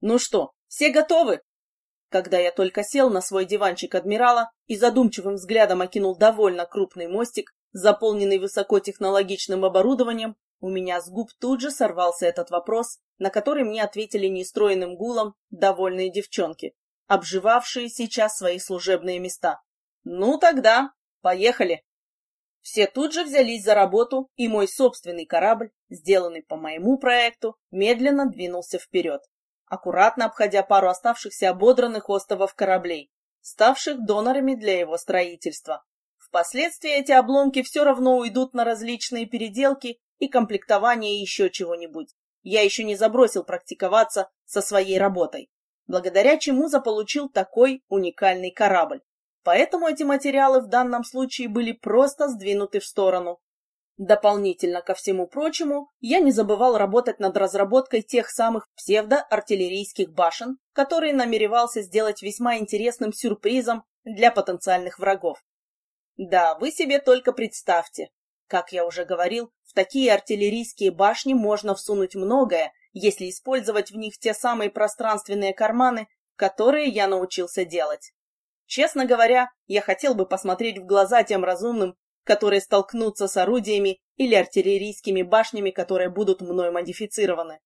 Ну что, все готовы? Когда я только сел на свой диванчик адмирала и задумчивым взглядом окинул довольно крупный мостик, заполненный высокотехнологичным оборудованием, у меня с губ тут же сорвался этот вопрос, на который мне ответили нестроенным гулом довольные девчонки, обживавшие сейчас свои служебные места. Ну тогда, поехали! Все тут же взялись за работу, и мой собственный корабль, сделанный по моему проекту, медленно двинулся вперед, аккуратно обходя пару оставшихся ободранных островов кораблей, ставших донорами для его строительства. Впоследствии эти обломки все равно уйдут на различные переделки и комплектование еще чего-нибудь. Я еще не забросил практиковаться со своей работой, благодаря чему заполучил такой уникальный корабль. Поэтому эти материалы в данном случае были просто сдвинуты в сторону. Дополнительно ко всему прочему, я не забывал работать над разработкой тех самых псевдоартиллерийских башен, которые намеревался сделать весьма интересным сюрпризом для потенциальных врагов. Да, вы себе только представьте. Как я уже говорил, в такие артиллерийские башни можно всунуть многое, если использовать в них те самые пространственные карманы, которые я научился делать. Честно говоря, я хотел бы посмотреть в глаза тем разумным, которые столкнутся с орудиями или артиллерийскими башнями, которые будут мной модифицированы.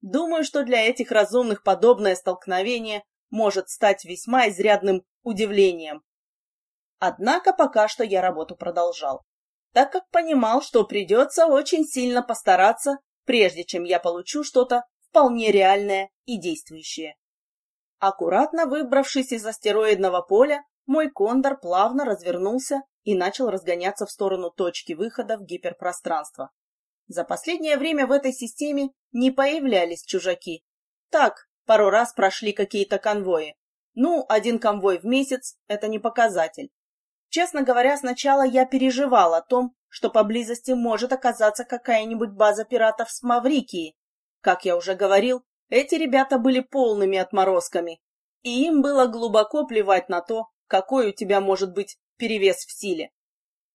Думаю, что для этих разумных подобное столкновение может стать весьма изрядным удивлением. Однако пока что я работу продолжал, так как понимал, что придется очень сильно постараться, прежде чем я получу что-то вполне реальное и действующее. Аккуратно выбравшись из астероидного поля, мой кондор плавно развернулся и начал разгоняться в сторону точки выхода в гиперпространство. За последнее время в этой системе не появлялись чужаки. Так, пару раз прошли какие-то конвои. Ну, один конвой в месяц – это не показатель. Честно говоря, сначала я переживал о том, что поблизости может оказаться какая-нибудь база пиратов с Маврикии. Как я уже говорил, эти ребята были полными отморозками, и им было глубоко плевать на то, какой у тебя может быть перевес в силе.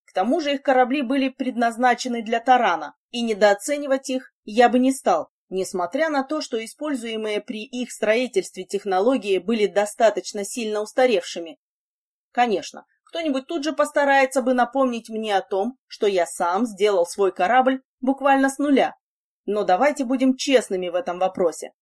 К тому же их корабли были предназначены для тарана, и недооценивать их я бы не стал, несмотря на то, что используемые при их строительстве технологии были достаточно сильно устаревшими. Конечно, кто-нибудь тут же постарается бы напомнить мне о том, что я сам сделал свой корабль буквально с нуля. Но давайте будем честными в этом вопросе.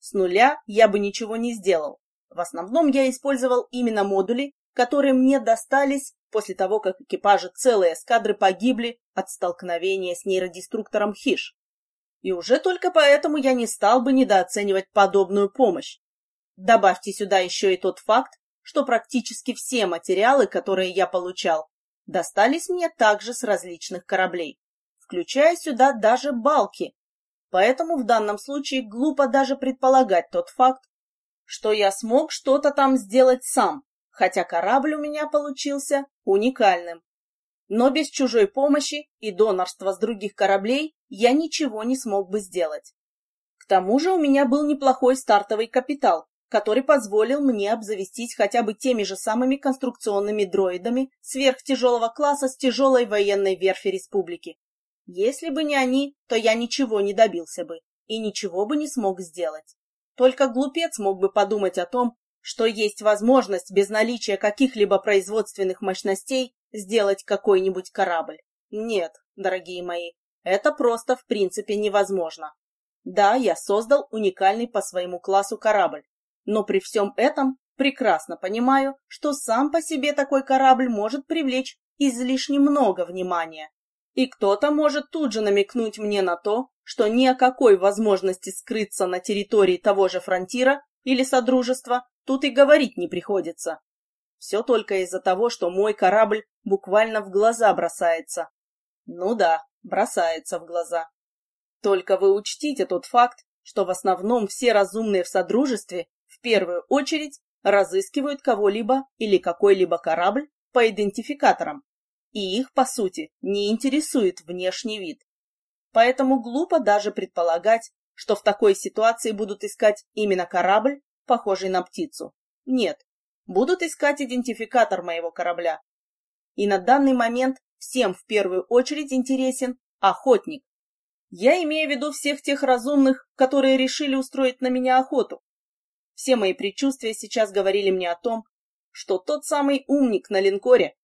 С нуля я бы ничего не сделал. В основном я использовал именно модули, которые мне достались после того, как экипажи целой эскадры погибли от столкновения с нейродеструктором Хиш. И уже только поэтому я не стал бы недооценивать подобную помощь. Добавьте сюда еще и тот факт, что практически все материалы, которые я получал, достались мне также с различных кораблей, включая сюда даже балки. Поэтому в данном случае глупо даже предполагать тот факт, что я смог что-то там сделать сам, хотя корабль у меня получился уникальным. Но без чужой помощи и донорства с других кораблей я ничего не смог бы сделать. К тому же у меня был неплохой стартовый капитал, который позволил мне обзавестись хотя бы теми же самыми конструкционными дроидами сверхтяжелого класса с тяжелой военной верфи республики. Если бы не они, то я ничего не добился бы и ничего бы не смог сделать. Только глупец мог бы подумать о том, что есть возможность без наличия каких-либо производственных мощностей сделать какой-нибудь корабль. Нет, дорогие мои, это просто в принципе невозможно. Да, я создал уникальный по своему классу корабль, но при всем этом прекрасно понимаю, что сам по себе такой корабль может привлечь излишне много внимания. И кто-то может тут же намекнуть мне на то, что ни о какой возможности скрыться на территории того же фронтира или Содружества тут и говорить не приходится. Все только из-за того, что мой корабль буквально в глаза бросается. Ну да, бросается в глаза. Только вы учтите тот факт, что в основном все разумные в Содружестве в первую очередь разыскивают кого-либо или какой-либо корабль по идентификаторам, и их, по сути, не интересует внешний вид. Поэтому глупо даже предполагать, что в такой ситуации будут искать именно корабль, похожий на птицу. Нет, будут искать идентификатор моего корабля. И на данный момент всем в первую очередь интересен охотник. Я имею в виду всех тех разумных, которые решили устроить на меня охоту. все мои предчувствия сейчас говорили мне о том, что тот самый умник на линкоре,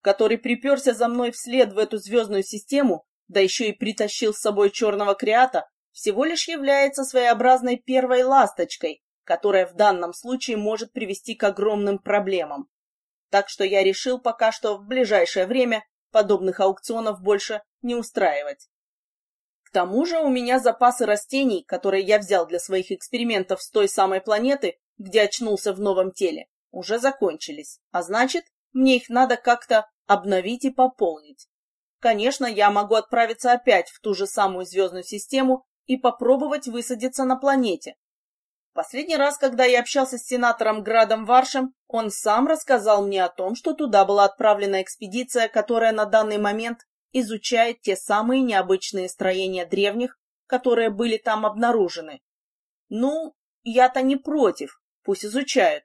который приперся за мной вслед в эту звездную систему, да еще и притащил с собой черного креата, всего лишь является своеобразной первой ласточкой, которая в данном случае может привести к огромным проблемам. Так что я решил пока что в ближайшее время подобных аукционов больше не устраивать. К тому же у меня запасы растений, которые я взял для своих экспериментов с той самой планеты, где очнулся в новом теле, уже закончились, а значит, мне их надо как-то обновить и пополнить. Конечно, я могу отправиться опять в ту же самую звездную систему и попробовать высадиться на планете. Последний раз, когда я общался с сенатором Градом Варшем, он сам рассказал мне о том, что туда была отправлена экспедиция, которая на данный момент изучает те самые необычные строения древних, которые были там обнаружены. Ну, я-то не против, пусть изучают.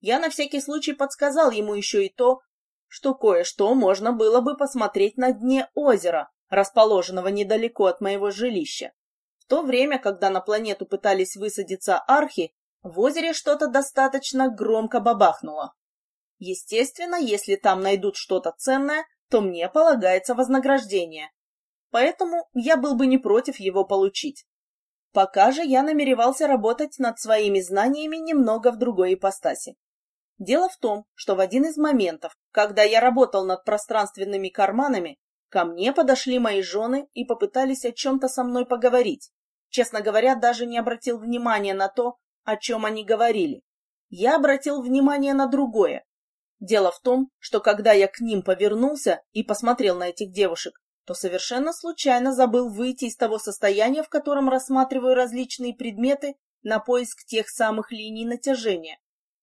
Я на всякий случай подсказал ему еще и то, что кое-что можно было бы посмотреть на дне озера, расположенного недалеко от моего жилища. То время, когда на планету пытались высадиться архи, в озере что-то достаточно громко бабахнуло. Естественно, если там найдут что-то ценное, то мне полагается вознаграждение. Поэтому я был бы не против его получить. Пока же я намеревался работать над своими знаниями немного в другой ипостаси. Дело в том, что в один из моментов, когда я работал над пространственными карманами, ко мне подошли мои жены и попытались о чем-то со мной поговорить. Честно говоря, даже не обратил внимания на то, о чем они говорили. Я обратил внимание на другое. Дело в том, что когда я к ним повернулся и посмотрел на этих девушек, то совершенно случайно забыл выйти из того состояния, в котором рассматриваю различные предметы на поиск тех самых линий натяжения.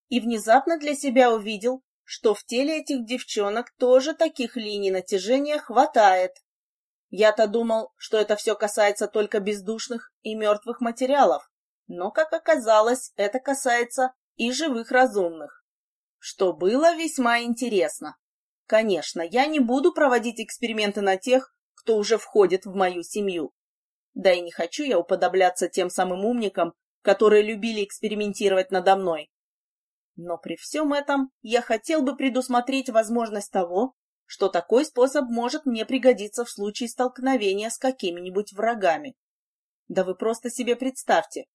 И внезапно для себя увидел, что в теле этих девчонок тоже таких линий натяжения хватает. Я-то думал, что это все касается только бездушных и мертвых материалов, но, как оказалось, это касается и живых разумных что было весьма интересно. Конечно, я не буду проводить эксперименты на тех, кто уже входит в мою семью. Да и не хочу я уподобляться тем самым умникам, которые любили экспериментировать надо мной. Но при всем этом я хотел бы предусмотреть возможность того, что такой способ может мне пригодиться в случае столкновения с какими-нибудь врагами. Да вы просто себе представьте.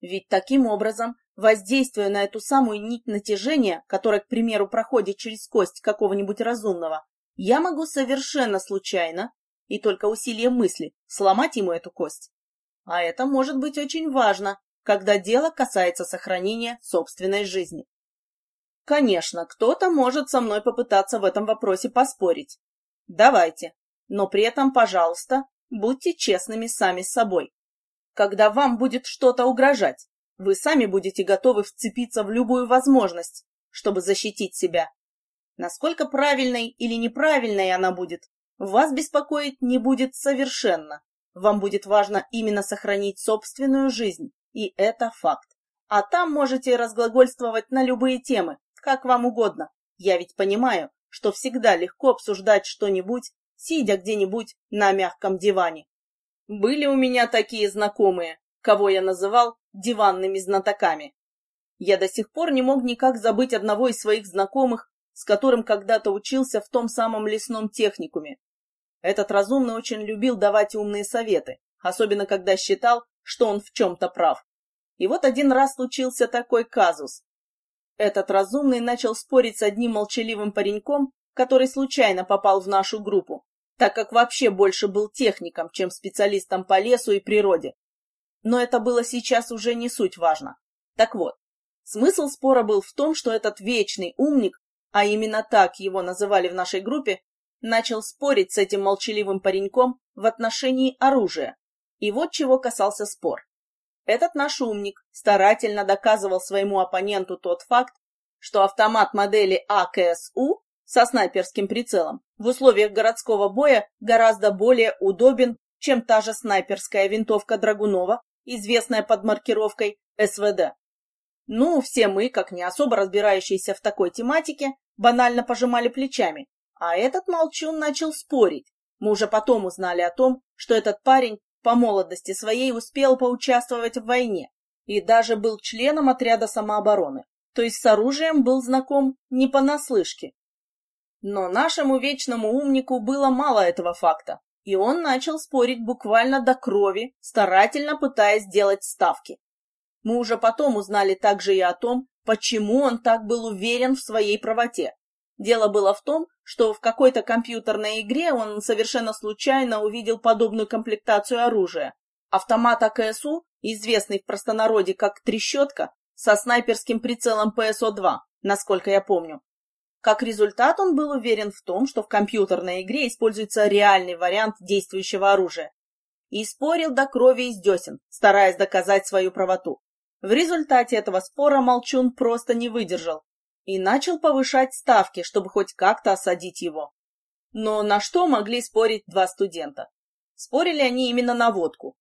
Ведь таким образом Воздействуя на эту самую нить натяжения, которая, к примеру, проходит через кость какого-нибудь разумного, я могу совершенно случайно и только усилием мысли сломать ему эту кость. А это может быть очень важно, когда дело касается сохранения собственной жизни. Конечно, кто-то может со мной попытаться в этом вопросе поспорить. Давайте. Но при этом, пожалуйста, будьте честными сами с собой. Когда вам будет что-то угрожать, вы сами будете готовы вцепиться в любую возможность, чтобы защитить себя. Насколько правильной или неправильной она будет, вас беспокоить не будет совершенно. Вам будет важно именно сохранить собственную жизнь, и это факт. А там можете разглагольствовать на любые темы, как вам угодно. Я ведь понимаю, что всегда легко обсуждать что-нибудь, сидя где-нибудь на мягком диване. Были у меня такие знакомые, кого я называл диванными знатоками. Я до сих пор не мог никак забыть одного из своих знакомых, с которым когда-то учился в том самом лесном техникуме. Этот разумный очень любил давать умные советы, особенно когда считал, что он в чем-то прав. И вот один раз случился такой казус. Этот разумный начал спорить с одним молчаливым пареньком, который случайно попал в нашу группу, так как вообще больше был техником, чем специалистом по лесу и природе. Но это было сейчас уже не суть важно. Так вот, смысл спора был в том, что этот вечный умник, а именно так его называли в нашей группе, начал спорить с этим молчаливым пареньком в отношении оружия. И вот чего касался спор. Этот наш умник старательно доказывал своему оппоненту тот факт, что автомат модели АКСУ со снайперским прицелом в условиях городского боя гораздо более удобен, чем та же снайперская винтовка Драгунова известная под маркировкой СВД. Ну, все мы, как не особо разбирающиеся в такой тематике, банально пожимали плечами, а этот молчун начал спорить. Мы уже потом узнали о том, что этот парень по молодости своей успел поучаствовать в войне, и даже был членом отряда самообороны, то есть с оружием был знаком не понаслышке. Но нашему вечному умнику было мало этого факта, и он начал спорить буквально до крови, старательно пытаясь сделать ставки. Мы уже потом узнали также и о том, почему он так был уверен в своей правоте. Дело было в том, что в какой-то компьютерной игре он совершенно случайно увидел подобную комплектацию оружия. Автомат АКСУ, известный в простонародье как «трещотка», со снайперским прицелом ПСО-2, насколько я помню. Как результат, он был уверен в том, что в компьютерной игре используется реальный вариант действующего оружия. И спорил до крови из десен, стараясь доказать свою правоту. В результате этого спора Молчун просто не выдержал и начал повышать ставки, чтобы хоть как-то осадить его. Но на что могли спорить два студента? Спорили они именно на водку.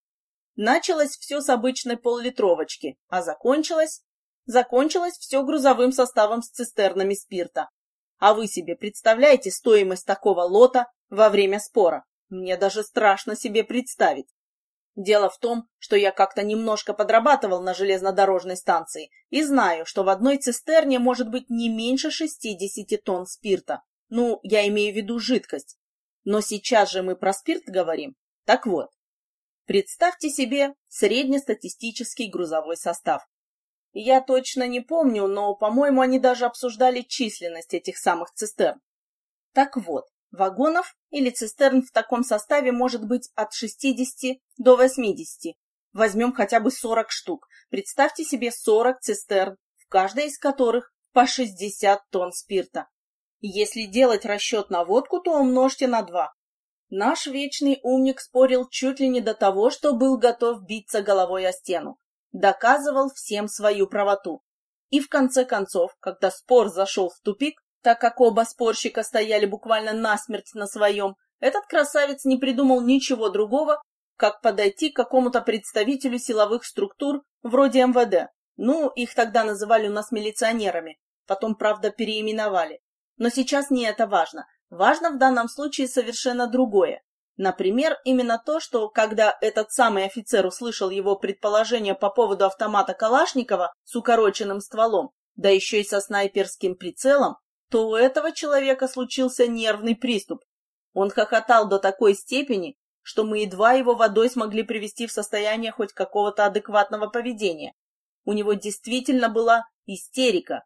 Началось все с обычной поллитровочки, а закончилось... Закончилось все грузовым составом с цистернами спирта. А вы себе представляете стоимость такого лота во время спора? Мне даже страшно себе представить. Дело в том, что я как-то немножко подрабатывал на железнодорожной станции и знаю, что в одной цистерне может быть не меньше 60 тонн спирта. Ну, я имею в виду жидкость. Но сейчас же мы про спирт говорим. Так вот, представьте себе среднестатистический грузовой состав. Я точно не помню, но, по-моему, они даже обсуждали численность этих самых цистерн. Так вот, Вагонов или цистерн в таком составе может быть от 60 до 80. Возьмем хотя бы 40 штук. Представьте себе 40 цистерн, в каждой из которых по 60 тонн спирта. Если делать расчет на водку, то умножьте на 2. Наш вечный умник спорил чуть ли не до того, что был готов биться головой о стену. Доказывал всем свою правоту. И в конце концов, когда спор зашел в тупик, так как оба спорщика стояли буквально насмерть на своем, этот красавец не придумал ничего другого, как подойти к какому-то представителю силовых структур вроде МВД. Ну, их тогда называли у нас милиционерами, потом, правда, переименовали. Но сейчас не это важно. Важно в данном случае совершенно другое. Например, именно то, что когда этот самый офицер услышал его предположение по поводу автомата Калашникова с укороченным стволом, да еще и со снайперским прицелом, то у этого человека случился нервный приступ. Он хохотал до такой степени, что мы едва его водой смогли привести в состояние хоть какого-то адекватного поведения. У него действительно была истерика.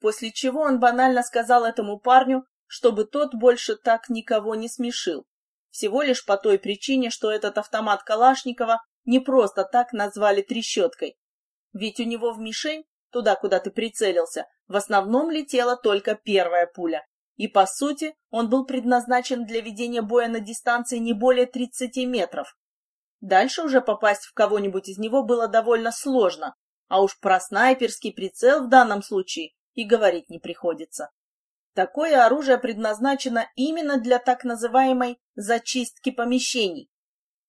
После чего он банально сказал этому парню, чтобы тот больше так никого не смешил. Всего лишь по той причине, что этот автомат Калашникова не просто так назвали трещоткой. Ведь у него в мишень, туда, куда ты прицелился, в основном летела только первая пуля. И, по сути, он был предназначен для ведения боя на дистанции не более 30 метров. Дальше уже попасть в кого-нибудь из него было довольно сложно, а уж про снайперский прицел в данном случае и говорить не приходится. Такое оружие предназначено именно для так называемой зачистки помещений.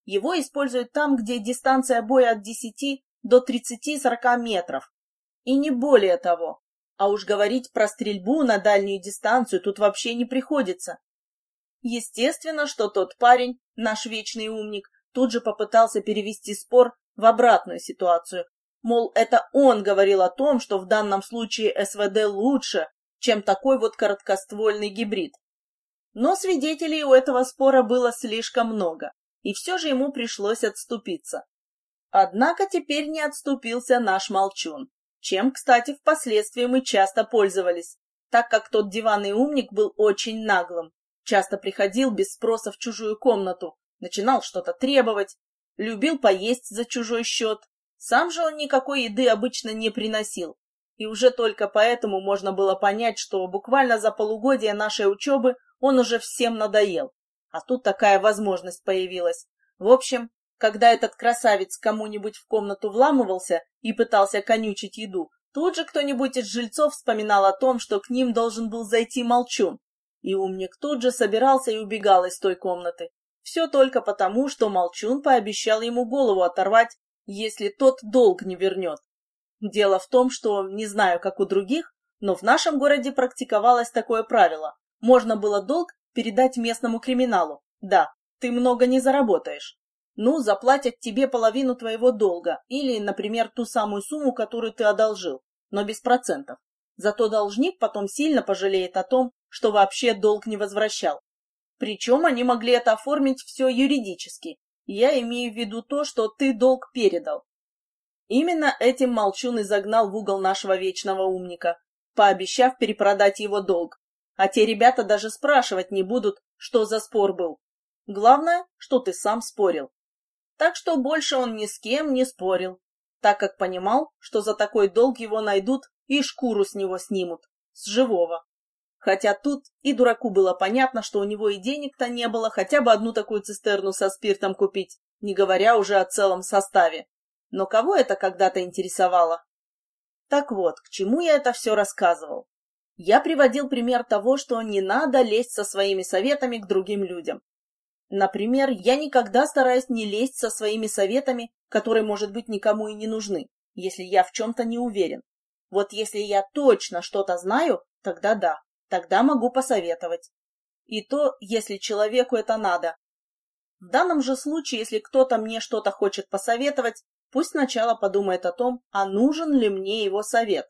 Его используют там, где дистанция боя от 10 до 30-40 метров. И не более того. А уж говорить про стрельбу на дальнюю дистанцию тут вообще не приходится. Естественно, что тот парень, наш вечный умник, тут же попытался перевести спор в обратную ситуацию. Мол, это он говорил о том, что в данном случае СВД лучше, чем такой вот короткоствольный гибрид. Но свидетелей у этого спора было слишком много, и все же ему пришлось отступиться. Однако теперь не отступился наш молчун чем, кстати, впоследствии мы часто пользовались, так как тот диванный умник был очень наглым, часто приходил без спроса в чужую комнату, начинал что-то требовать, любил поесть за чужой счет. Сам же он никакой еды обычно не приносил, и уже только поэтому можно было понять, что буквально за полугодие нашей учебы он уже всем надоел. А тут такая возможность появилась. В общем, когда этот красавец кому-нибудь в комнату вламывался и пытался конючить еду, тут же кто-нибудь из жильцов вспоминал о том, что к ним должен был зайти молчун. И умник тут же собирался и убегал из той комнаты. Все только потому, что молчун пообещал ему голову оторвать, если тот долг не вернет. Дело в том, что, не знаю, как у других, но в нашем городе практиковалось такое правило. Можно было долг передать местному криминалу. Да, ты много не заработаешь Ну, заплатят тебе половину твоего долга или, например, ту самую сумму, которую ты одолжил, но без процентов. Зато должник потом сильно пожалеет о том, что вообще долг не возвращал. Причем они могли это оформить все юридически. Я имею в виду то, что ты долг передал. Именно этим Молчун и загнал в угол нашего вечного умника, пообещав перепродать его долг. А те ребята даже спрашивать не будут, что за спор был. Главное, что ты сам спорил. Так что больше он ни с кем не спорил, так как понимал, что за такой долг его найдут и шкуру с него снимут, с живого. Хотя тут и дураку было понятно, что у него и денег-то не было хотя бы одну такую цистерну со спиртом купить, не говоря уже о целом составе. Но кого это когда-то интересовало? Так вот, к чему я это все рассказывал? Я приводил пример того, что не надо лезть со своими советами к другим людям. Например, я никогда стараюсь не лезть со своими советами, которые, может быть, никому и не нужны, если я в чем-то не уверен. Вот если я точно что-то знаю, тогда да, тогда могу посоветовать. И то, если человеку это надо. В данном же случае, если кто-то мне что-то хочет посоветовать, Пусть сначала подумает о том, а нужен ли мне его совет.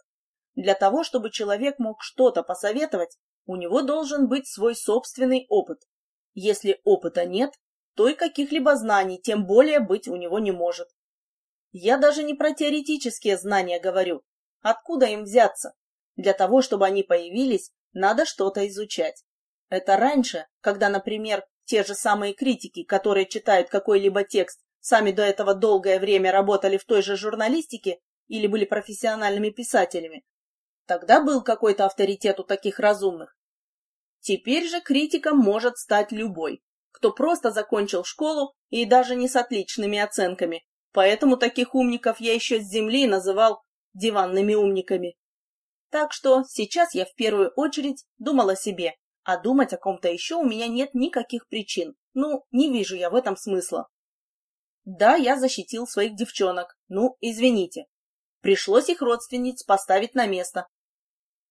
Для того, чтобы человек мог что-то посоветовать, у него должен быть свой собственный опыт. Если опыта нет, то и каких-либо знаний тем более быть у него не может. Я даже не про теоретические знания говорю. Откуда им взяться? Для того, чтобы они появились, надо что-то изучать. Это раньше, когда, например, те же самые критики, которые читают какой-либо текст сами до этого долгое время работали в той же журналистике или были профессиональными писателями. Тогда был какой-то авторитет у таких разумных. Теперь же критиком может стать любой, кто просто закончил школу и даже не с отличными оценками. Поэтому таких умников я еще с земли называл диванными умниками. Так что сейчас я в первую очередь думал о себе, а думать о ком-то еще у меня нет никаких причин. Ну, не вижу я в этом смысла. Да, я защитил своих девчонок. Ну, извините. Пришлось их родственниц поставить на место.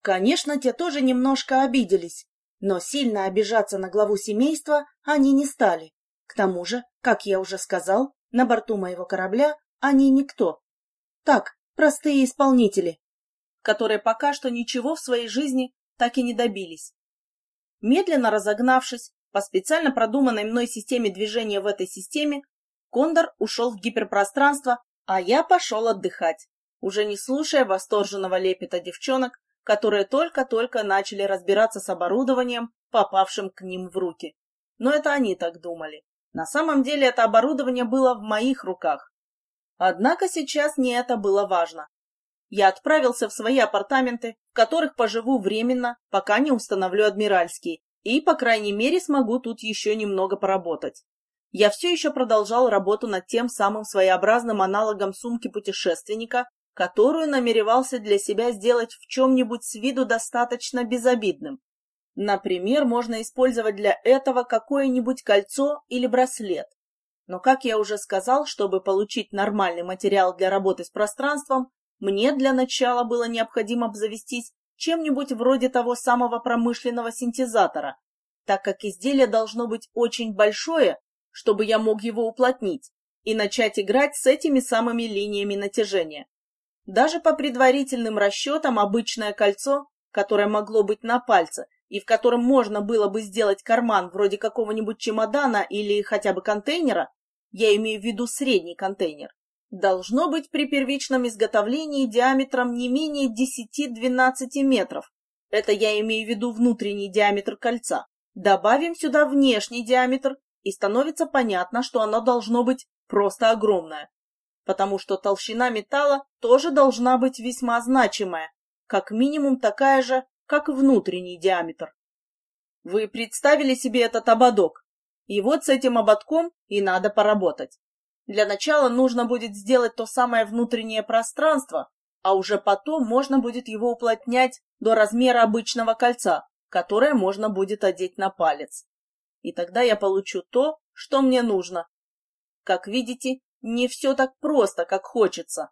Конечно, те тоже немножко обиделись, но сильно обижаться на главу семейства они не стали. К тому же, как я уже сказал, на борту моего корабля они никто. Так, простые исполнители, которые пока что ничего в своей жизни так и не добились. Медленно разогнавшись по специально продуманной мной системе движения в этой системе, Кондор ушел в гиперпространство, а я пошел отдыхать, уже не слушая восторженного лепета девчонок, которые только-только начали разбираться с оборудованием, попавшим к ним в руки. Но это они так думали. На самом деле это оборудование было в моих руках. Однако сейчас не это было важно. Я отправился в свои апартаменты, в которых поживу временно, пока не установлю адмиральский, и, по крайней мере, смогу тут еще немного поработать я все еще продолжал работу над тем самым своеобразным аналогом сумки путешественника, которую намеревался для себя сделать в чем-нибудь с виду достаточно безобидным. Например, можно использовать для этого какое-нибудь кольцо или браслет. Но, как я уже сказал, чтобы получить нормальный материал для работы с пространством, мне для начала было необходимо обзавестись чем-нибудь вроде того самого промышленного синтезатора, так как изделие должно быть очень большое чтобы я мог его уплотнить и начать играть с этими самыми линиями натяжения. Даже по предварительным расчетам обычное кольцо, которое могло быть на пальце и в котором можно было бы сделать карман вроде какого-нибудь чемодана или хотя бы контейнера, я имею в виду средний контейнер, должно быть при первичном изготовлении диаметром не менее 10-12 метров. Это я имею в виду внутренний диаметр кольца. Добавим сюда внешний диаметр и становится понятно, что оно должно быть просто огромное, потому что толщина металла тоже должна быть весьма значимая, как минимум такая же, как внутренний диаметр. Вы представили себе этот ободок, и вот с этим ободком и надо поработать. Для начала нужно будет сделать то самое внутреннее пространство, а уже потом можно будет его уплотнять до размера обычного кольца, которое можно будет одеть на палец и тогда я получу то, что мне нужно. Как видите, не все так просто, как хочется.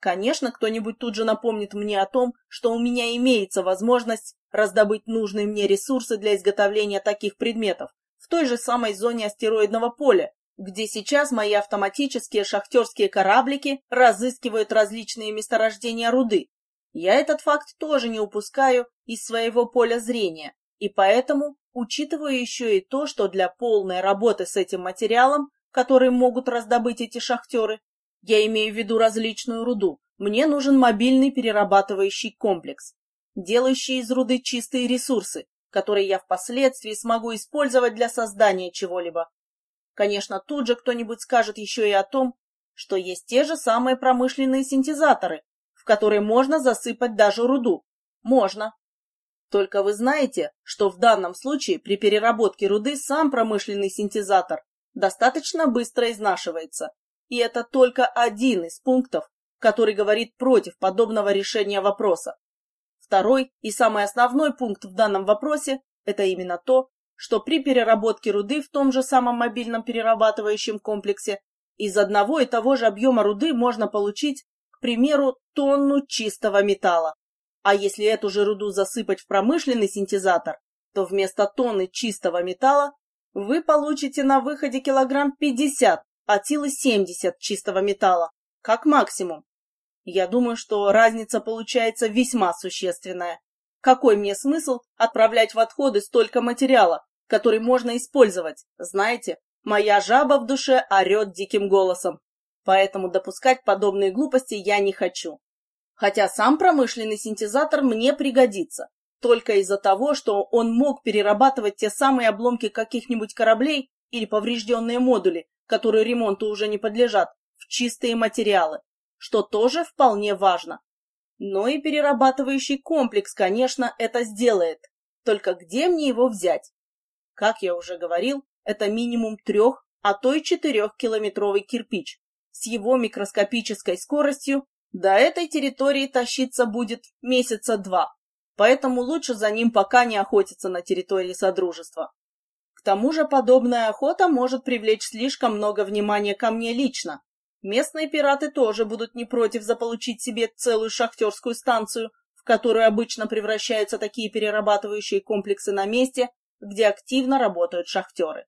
Конечно, кто-нибудь тут же напомнит мне о том, что у меня имеется возможность раздобыть нужные мне ресурсы для изготовления таких предметов в той же самой зоне астероидного поля, где сейчас мои автоматические шахтерские кораблики разыскивают различные месторождения руды. Я этот факт тоже не упускаю из своего поля зрения, и поэтому учитываю еще и то, что для полной работы с этим материалом, который могут раздобыть эти шахтеры, я имею в виду различную руду, мне нужен мобильный перерабатывающий комплекс, делающий из руды чистые ресурсы, которые я впоследствии смогу использовать для создания чего-либо. Конечно, тут же кто-нибудь скажет еще и о том, что есть те же самые промышленные синтезаторы, в которые можно засыпать даже руду. Можно. Только вы знаете, что в данном случае при переработке руды сам промышленный синтезатор достаточно быстро изнашивается. И это только один из пунктов, который говорит против подобного решения вопроса. Второй и самый основной пункт в данном вопросе – это именно то, что при переработке руды в том же самом мобильном перерабатывающем комплексе из одного и того же объема руды можно получить, к примеру, тонну чистого металла. А если эту же руду засыпать в промышленный синтезатор, то вместо тонны чистого металла вы получите на выходе килограмм 50, от силы 70 чистого металла, как максимум. Я думаю, что разница получается весьма существенная. Какой мне смысл отправлять в отходы столько материала, который можно использовать? Знаете, моя жаба в душе орет диким голосом. Поэтому допускать подобные глупости я не хочу. Хотя сам промышленный синтезатор мне пригодится. Только из-за того, что он мог перерабатывать те самые обломки каких-нибудь кораблей или поврежденные модули, которые ремонту уже не подлежат, в чистые материалы что тоже вполне важно. Но и перерабатывающий комплекс, конечно, это сделает. Только где мне его взять? Как я уже говорил, это минимум трех, а то и четырехкилометровый кирпич. С его микроскопической скоростью до этой территории тащиться будет месяца два, поэтому лучше за ним пока не охотиться на территории Содружества. К тому же подобная охота может привлечь слишком много внимания ко мне лично, Местные пираты тоже будут не против заполучить себе целую шахтерскую станцию, в которую обычно превращаются такие перерабатывающие комплексы на месте, где активно работают шахтеры.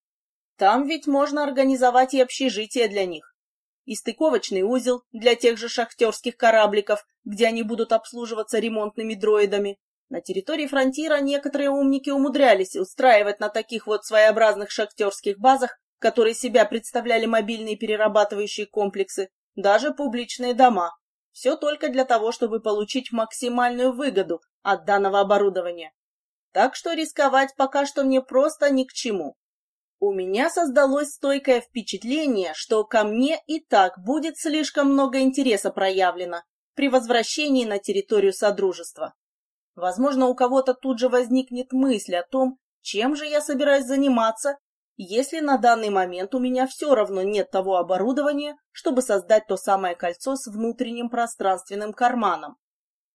Там ведь можно организовать и общежитие для них. И стыковочный узел для тех же шахтерских корабликов, где они будут обслуживаться ремонтными дроидами. На территории фронтира некоторые умники умудрялись устраивать на таких вот своеобразных шахтерских базах которые себя представляли мобильные перерабатывающие комплексы, даже публичные дома. Все только для того, чтобы получить максимальную выгоду от данного оборудования. Так что рисковать пока что мне просто ни к чему. У меня создалось стойкое впечатление, что ко мне и так будет слишком много интереса проявлено при возвращении на территорию Содружества. Возможно, у кого-то тут же возникнет мысль о том, чем же я собираюсь заниматься если на данный момент у меня все равно нет того оборудования, чтобы создать то самое кольцо с внутренним пространственным карманом.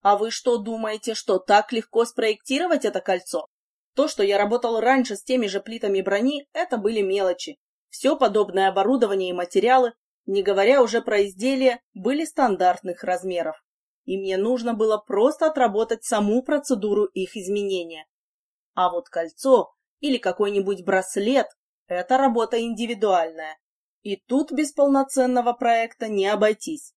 А вы что, думаете, что так легко спроектировать это кольцо? То, что я работал раньше с теми же плитами брони, это были мелочи. Все подобное оборудование и материалы, не говоря уже про изделия, были стандартных размеров. И мне нужно было просто отработать саму процедуру их изменения. А вот кольцо или какой-нибудь браслет это работа индивидуальная. И тут без полноценного проекта не обойтись.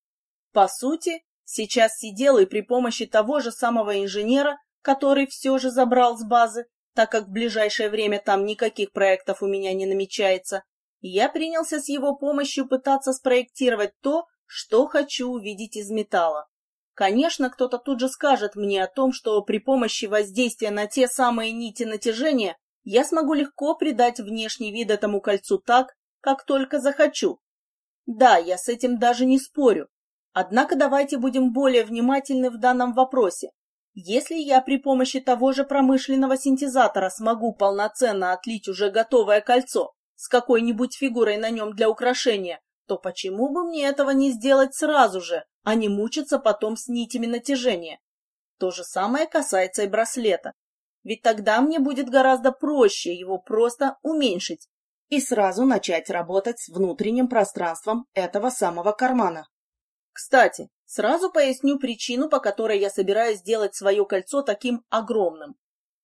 По сути, сейчас сидел и при помощи того же самого инженера, который все же забрал с базы, так как в ближайшее время там никаких проектов у меня не намечается, я принялся с его помощью пытаться спроектировать то, что хочу увидеть из металла. Конечно, кто-то тут же скажет мне о том, что при помощи воздействия на те самые нити натяжения я смогу легко придать внешний вид этому кольцу так, как только захочу. Да, я с этим даже не спорю. Однако давайте будем более внимательны в данном вопросе. Если я при помощи того же промышленного синтезатора смогу полноценно отлить уже готовое кольцо с какой-нибудь фигурой на нем для украшения, то почему бы мне этого не сделать сразу же, а не мучиться потом с нитями натяжения? То же самое касается и браслета ведь тогда мне будет гораздо проще его просто уменьшить и сразу начать работать с внутренним пространством этого самого кармана. Кстати, сразу поясню причину, по которой я собираюсь сделать свое кольцо таким огромным.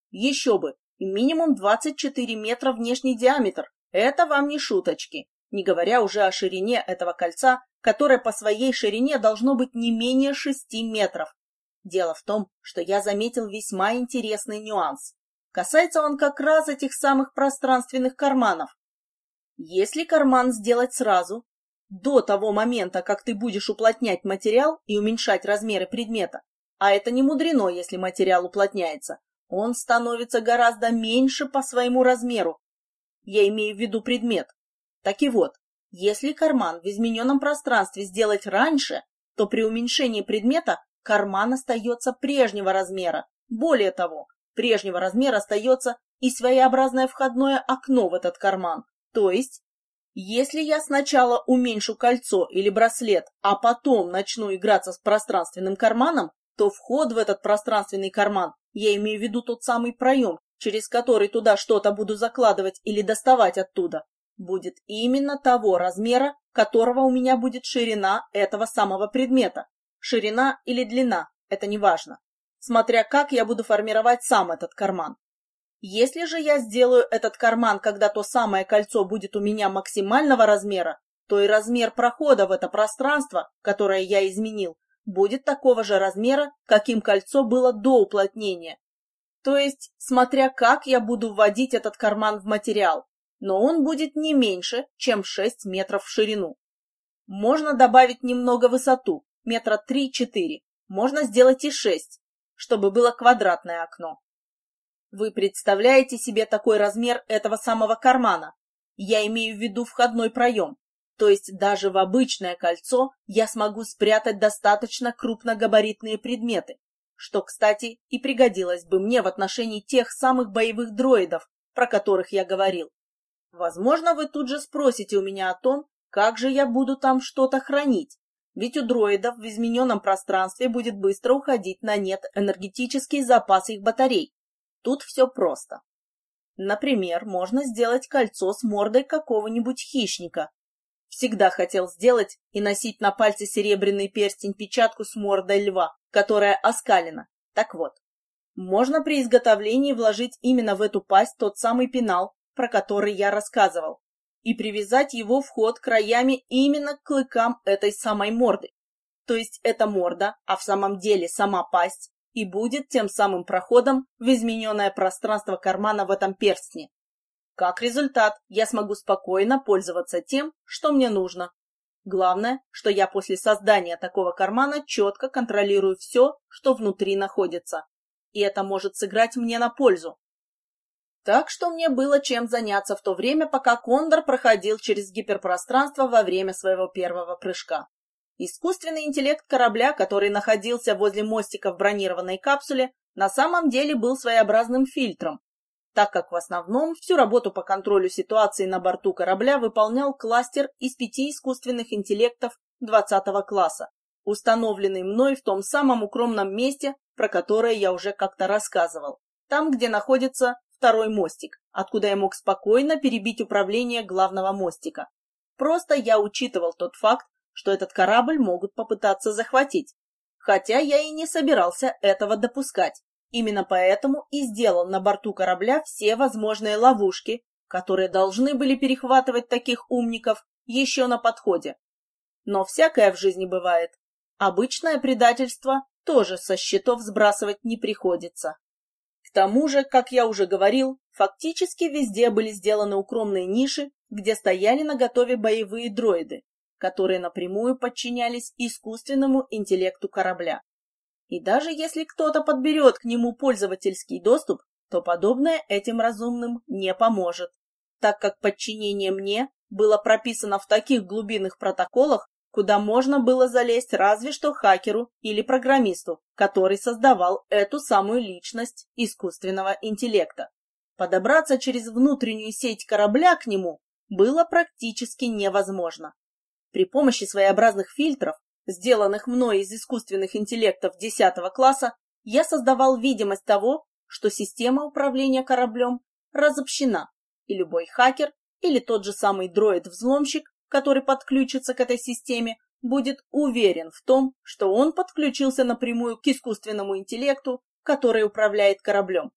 Еще бы, минимум 24 метра внешний диаметр. Это вам не шуточки. Не говоря уже о ширине этого кольца, которое по своей ширине должно быть не менее шести метров. Дело в том, что я заметил весьма интересный нюанс. Касается он как раз этих самых пространственных карманов. Если карман сделать сразу, до того момента, как ты будешь уплотнять материал и уменьшать размеры предмета, а это не мудрено, если материал уплотняется, он становится гораздо меньше по своему размеру. Я имею в виду предмет. Так и вот, если карман в измененном пространстве сделать раньше, то при уменьшении предмета карман остается прежнего размера. Более того, прежнего размера остается и своеобразное входное окно в этот карман. То есть, если я сначала уменьшу кольцо или браслет, а потом начну играться с пространственным карманом, то вход в этот пространственный карман, я имею в виду тот самый проем, через который туда что-то буду закладывать или доставать оттуда, будет именно того размера, которого у меня будет ширина этого самого предмета. Ширина или длина, это не важно, смотря как я буду формировать сам этот карман. Если же я сделаю этот карман, когда то самое кольцо будет у меня максимального размера, то и размер прохода в это пространство, которое я изменил, будет такого же размера, каким кольцо было до уплотнения. То есть, смотря как я буду вводить этот карман в материал, но он будет не меньше, чем 6 метров в ширину. Можно добавить немного высоту, метра 3-4, можно сделать и 6, чтобы было квадратное окно. Вы представляете себе такой размер этого самого кармана? Я имею в виду входной проем. То есть даже в обычное кольцо я смогу спрятать достаточно крупногабаритные предметы, что, кстати, и пригодилось бы мне в отношении тех самых боевых дроидов, про которых я говорил. Возможно, вы тут же спросите у меня о том, как же я буду там что-то хранить, ведь у дроидов в измененном пространстве будет быстро уходить на нет энергетический запас их батарей. Тут все просто. Например, можно сделать кольцо с мордой какого-нибудь хищника, Всегда хотел сделать и носить на пальце серебряный перстень-печатку с мордой льва, которая оскалена. Так вот, можно при изготовлении вложить именно в эту пасть тот самый пенал, про который я рассказывал, и привязать его вход краями именно к клыкам этой самой морды. То есть эта морда, а в самом деле сама пасть, и будет тем самым проходом в измененное пространство кармана в этом перстне. Как результат, я смогу спокойно пользоваться тем, что мне нужно. Главное, что я после создания такого кармана четко контролирую все, что внутри находится. И это может сыграть мне на пользу. Так что мне было чем заняться в то время, пока Кондор проходил через гиперпространство во время своего первого прыжка. Искусственный интеллект корабля, который находился возле мостика в бронированной капсуле, на самом деле был своеобразным фильтром, так как в основном всю работу по контролю ситуации на борту корабля выполнял кластер из пяти искусственных интеллектов 20 класса, установленный мной в том самом укромном месте, про которое я уже как-то рассказывал, там, где находится второй мостик, откуда я мог спокойно перебить управление главного мостика. Просто я учитывал тот факт, что этот корабль могут попытаться захватить, хотя я и не собирался этого допускать. Именно поэтому и сделал на борту корабля все возможные ловушки, которые должны были перехватывать таких умников еще на подходе. Но всякое в жизни бывает. Обычное предательство тоже со счетов сбрасывать не приходится. Тому же, как я уже говорил, фактически везде были сделаны укромные ниши, где стояли на готове боевые дроиды, которые напрямую подчинялись искусственному интеллекту корабля. И даже если кто-то подберет к нему пользовательский доступ, то подобное этим разумным не поможет, так как подчинение мне было прописано в таких глубинных протоколах, куда можно было залезть разве что хакеру или программисту, который создавал эту самую личность искусственного интеллекта. Подобраться через внутреннюю сеть корабля к нему было практически невозможно. При помощи своеобразных фильтров сделанных мной из искусственных интеллектов 10 класса, я создавал видимость того, что система управления кораблем разобщена, и любой хакер или тот же самый дроид-взломщик, который подключится к этой системе, будет уверен в том, что он подключился напрямую к искусственному интеллекту, который управляет кораблем.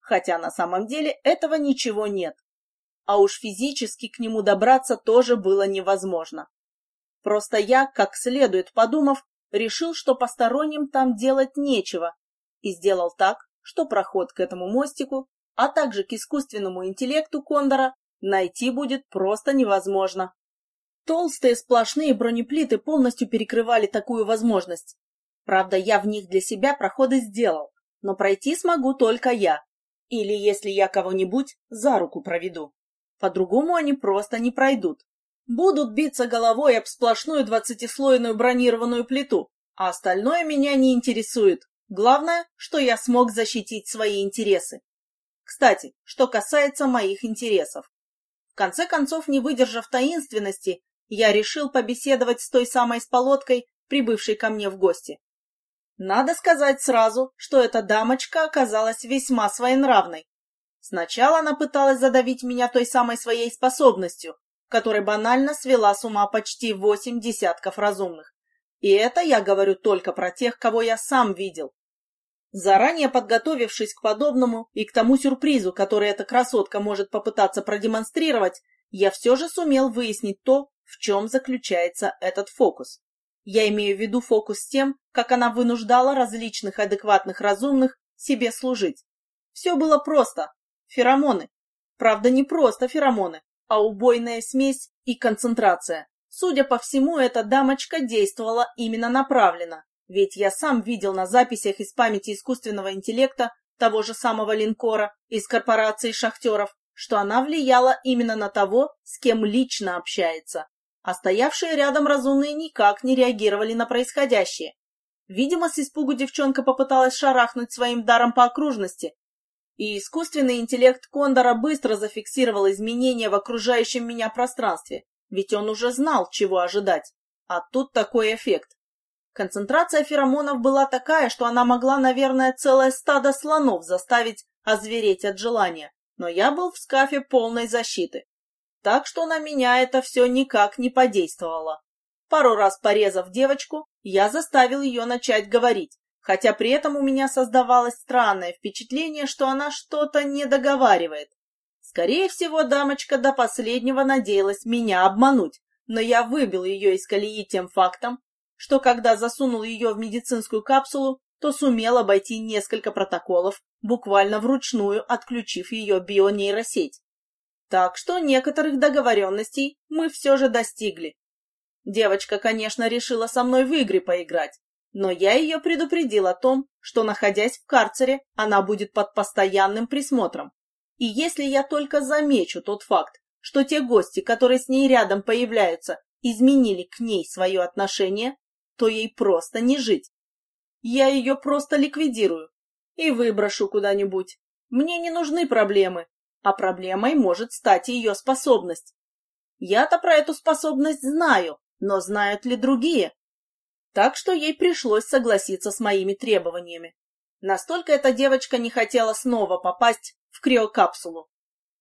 Хотя на самом деле этого ничего нет. а уж физически к нему добраться тоже было невозможно. Просто я, как следует подумав, решил, что посторонним там делать нечего, и сделал так, что проход к этому мостику, а также к искусственному интеллекту Кондора найти будет просто невозможно. Толстые сплошные бронеплиты полностью перекрывали такую возможность. Правда, я в них для себя проходы сделал, но пройти смогу только я. Или если я кого-нибудь за руку проведу. По-другому они просто не пройдут. Будут биться головой об сплошную двадцатислойную бронированную плиту, а остальное меня не интересует. Главное, что я смог защитить свои интересы. Кстати, что касается моих интересов. В конце концов, не выдержав таинственности, я решил побеседовать с той самой сполоткой, прибывшей ко мне в гости. Надо сказать сразу, что эта дамочка оказалась весьма своенравной. Сначала она пыталась задавить меня той самой своей способностью, которая банально свела с ума почти восемь десятков разумных. И это я говорю только про тех, кого я сам видел. Заранее подготовившись к подобному и к тому сюрпризу, который эта красотка может попытаться продемонстрировать, я все же сумел выяснить то, в чем заключается этот фокус. Я имею в виду фокус с тем, как она вынуждала различных адекватных разумных себе служить. Все было просто. Феромоны. Правда, не просто феромоны, а убойная смесь и концентрация. Судя по всему, эта дамочка действовала именно направленно, ведь я сам видел на записях из памяти искусственного интеллекта того же самого линкора из корпорации шахтеров, что она влияла именно на того, с кем лично общается. А стоявшие рядом разумные никак не реагировали на происходящее. Видимо, с испугу девчонка попыталась шарахнуть своим даром по окружности, и искусственный интеллект Кондора быстро зафиксировал изменения в окружающем меня пространстве, ведь он уже знал, чего ожидать. А тут такой эффект. Концентрация феромонов была такая, что она могла, наверное, целое стадо слонов заставить озвереть от желания, но я был в скафе полной защиты. Так что на меня это все никак не подействовало. Пару раз порезав девочку, я заставил ее начать говорить, хотя при этом у меня создавалось странное впечатление, что она что-то не договаривает. Скорее всего, дамочка до последнего надеялась меня обмануть, но я выбил ее из колеи тем фактом, что когда засунул ее в медицинскую капсулу, то сумел обойти несколько протоколов, буквально вручную отключив ее бионейросеть. Так что некоторых договоренностей мы все же достигли. Девочка, конечно, решила со мной в игры поиграть, но я ее предупредил о том, что, находясь в карцере, она будет под постоянным присмотром. И если я только замечу тот факт, что те гости, которые с ней рядом появляются, изменили к ней свое отношение, то ей просто не жить. Я ее просто ликвидирую и выброшу куда-нибудь. Мне не нужны проблемы, а проблемой может стать ее способность. Я-то про эту способность знаю, но знают ли другие? Так что ей пришлось согласиться с моими требованиями. Настолько эта девочка не хотела снова попасть в криокапсулу.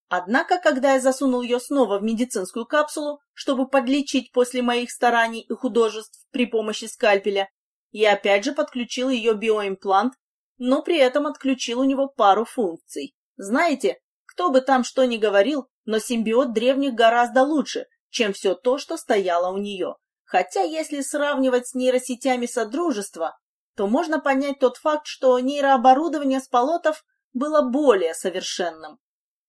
Однако, когда я засунул ее снова в медицинскую капсулу, чтобы подлечить после моих стараний и художеств при помощи скальпеля, я опять же подключил ее биоимплант, но при этом отключил у него пару функций. Знаете, кто бы там что ни говорил, но симбиот древних гораздо лучше, чем все то, что стояло у нее. Хотя, если сравнивать с нейросетями Содружества, то можно понять тот факт, что нейрооборудование Спалотов было более совершенным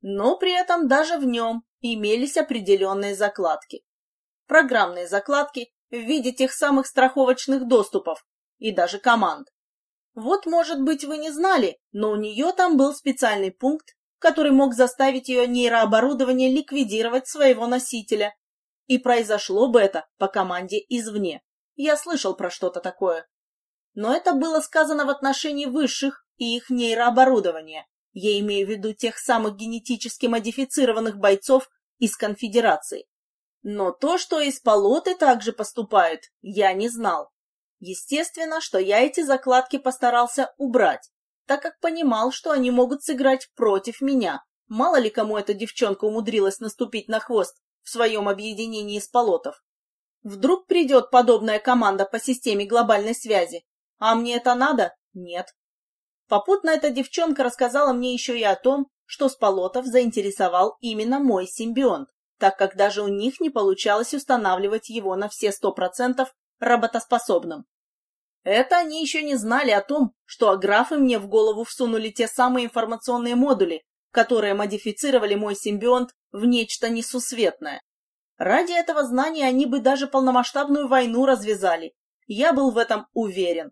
но при этом даже в нем имелись определенные закладки. Программные закладки в виде тех самых страховочных доступов и даже команд. Вот, может быть, вы не знали, но у нее там был специальный пункт, который мог заставить ее нейрооборудование ликвидировать своего носителя. И произошло бы это по команде извне. Я слышал про что-то такое. Но это было сказано в отношении высших и их нейрооборудования. Я имею в виду тех самых генетически модифицированных бойцов из конфедерации. Но то, что из полоты также поступают, я не знал. Естественно, что я эти закладки постарался убрать, так как понимал, что они могут сыграть против меня. Мало ли кому эта девчонка умудрилась наступить на хвост в своем объединении из полотов. Вдруг придет подобная команда по системе глобальной связи. А мне это надо? Нет. Попутно эта девчонка рассказала мне еще и о том, что Сполотов заинтересовал именно мой симбионт, так как даже у них не получалось устанавливать его на все сто процентов работоспособным. Это они еще не знали о том, что аграфы мне в голову всунули те самые информационные модули, которые модифицировали мой симбионт в нечто несусветное. Ради этого знания они бы даже полномасштабную войну развязали. Я был в этом уверен.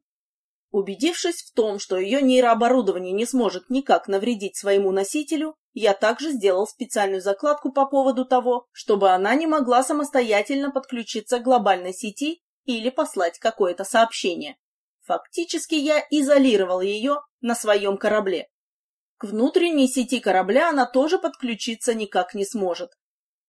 Убедившись в том, что ее нейрооборудование не сможет никак навредить своему носителю, я также сделал специальную закладку по поводу того, чтобы она не могла самостоятельно подключиться к глобальной сети или послать какое-то сообщение. Фактически я изолировал ее на своем корабле. К внутренней сети корабля она тоже подключиться никак не сможет.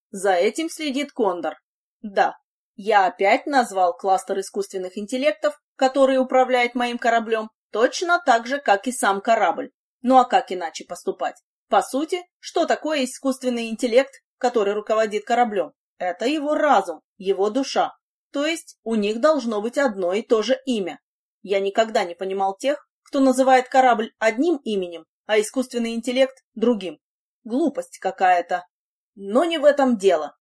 За этим следит Кондор. Да, я опять назвал кластер искусственных интеллектов, который управляет моим кораблем, точно так же, как и сам корабль. Ну а как иначе поступать? По сути, что такое искусственный интеллект, который руководит кораблем? Это его разум, его душа. То есть у них должно быть одно и то же имя. Я никогда не понимал тех, кто называет корабль одним именем, а искусственный интеллект другим. Глупость какая-то. Но не в этом дело.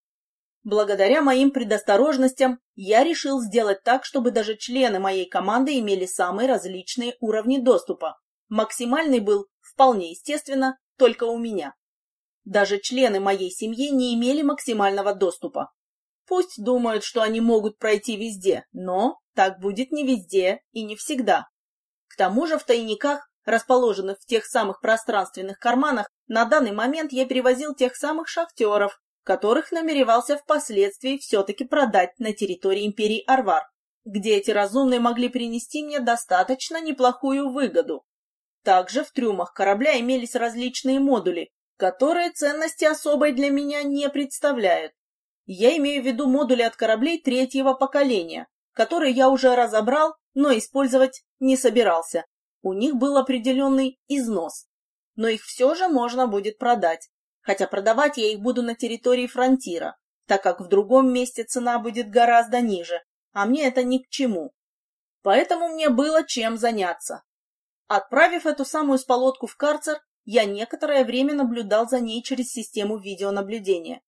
Благодаря моим предосторожностям я решил сделать так, чтобы даже члены моей команды имели самые различные уровни доступа. Максимальный был, вполне естественно, только у меня. Даже члены моей семьи не имели максимального доступа. Пусть думают, что они могут пройти везде, но так будет не везде и не всегда. К тому же в тайниках, расположенных в тех самых пространственных карманах, на данный момент я перевозил тех самых шахтеров, которых намеревался впоследствии все-таки продать на территории империи Арвар, где эти разумные могли принести мне достаточно неплохую выгоду. Также в трюмах корабля имелись различные модули, которые ценности особой для меня не представляют. Я имею в виду модули от кораблей третьего поколения, которые я уже разобрал, но использовать не собирался. У них был определенный износ. Но их все же можно будет продать. Хотя продавать я их буду на территории фронтира, так как в другом месте цена будет гораздо ниже, а мне это ни к чему. Поэтому мне было чем заняться. Отправив эту самую сполотку в карцер, я некоторое время наблюдал за ней через систему видеонаблюдения.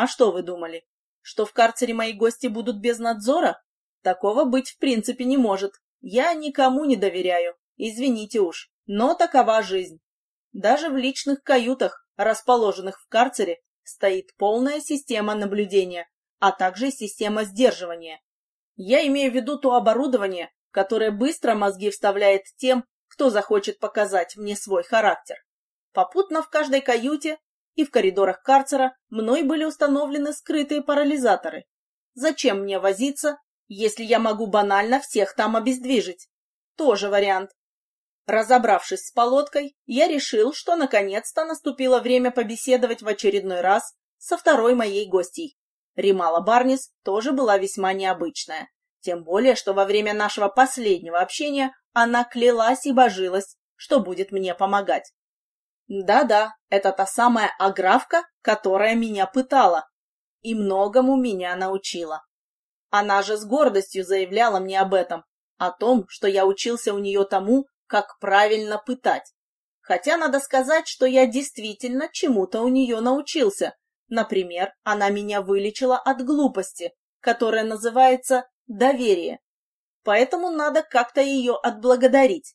А что вы думали? Что в карцере мои гости будут без надзора? Такого быть в принципе не может. Я никому не доверяю. Извините уж, но такова жизнь. Даже в личных каютах, расположенных в карцере, стоит полная система наблюдения, а также система сдерживания. Я имею в виду то оборудование, которое быстро мозги вставляет тем, кто захочет показать мне свой характер. Попутно в каждой каюте и в коридорах карцера мной были установлены скрытые парализаторы. Зачем мне возиться, если я могу банально всех там обездвижить? Тоже вариант. Разобравшись с полоткой, я решил, что наконец-то наступило время побеседовать в очередной раз со второй моей гостьей. Римала Барнис тоже была весьма необычная. Тем более, что во время нашего последнего общения она клялась и божилась, что будет мне помогать. Да-да, это та самая аграфка, которая меня пытала и многому меня научила. Она же с гордостью заявляла мне об этом, о том, что я учился у нее тому, как правильно пытать. Хотя надо сказать, что я действительно чему-то у нее научился. Например, она меня вылечила от глупости, которая называется доверие. Поэтому надо как-то ее отблагодарить.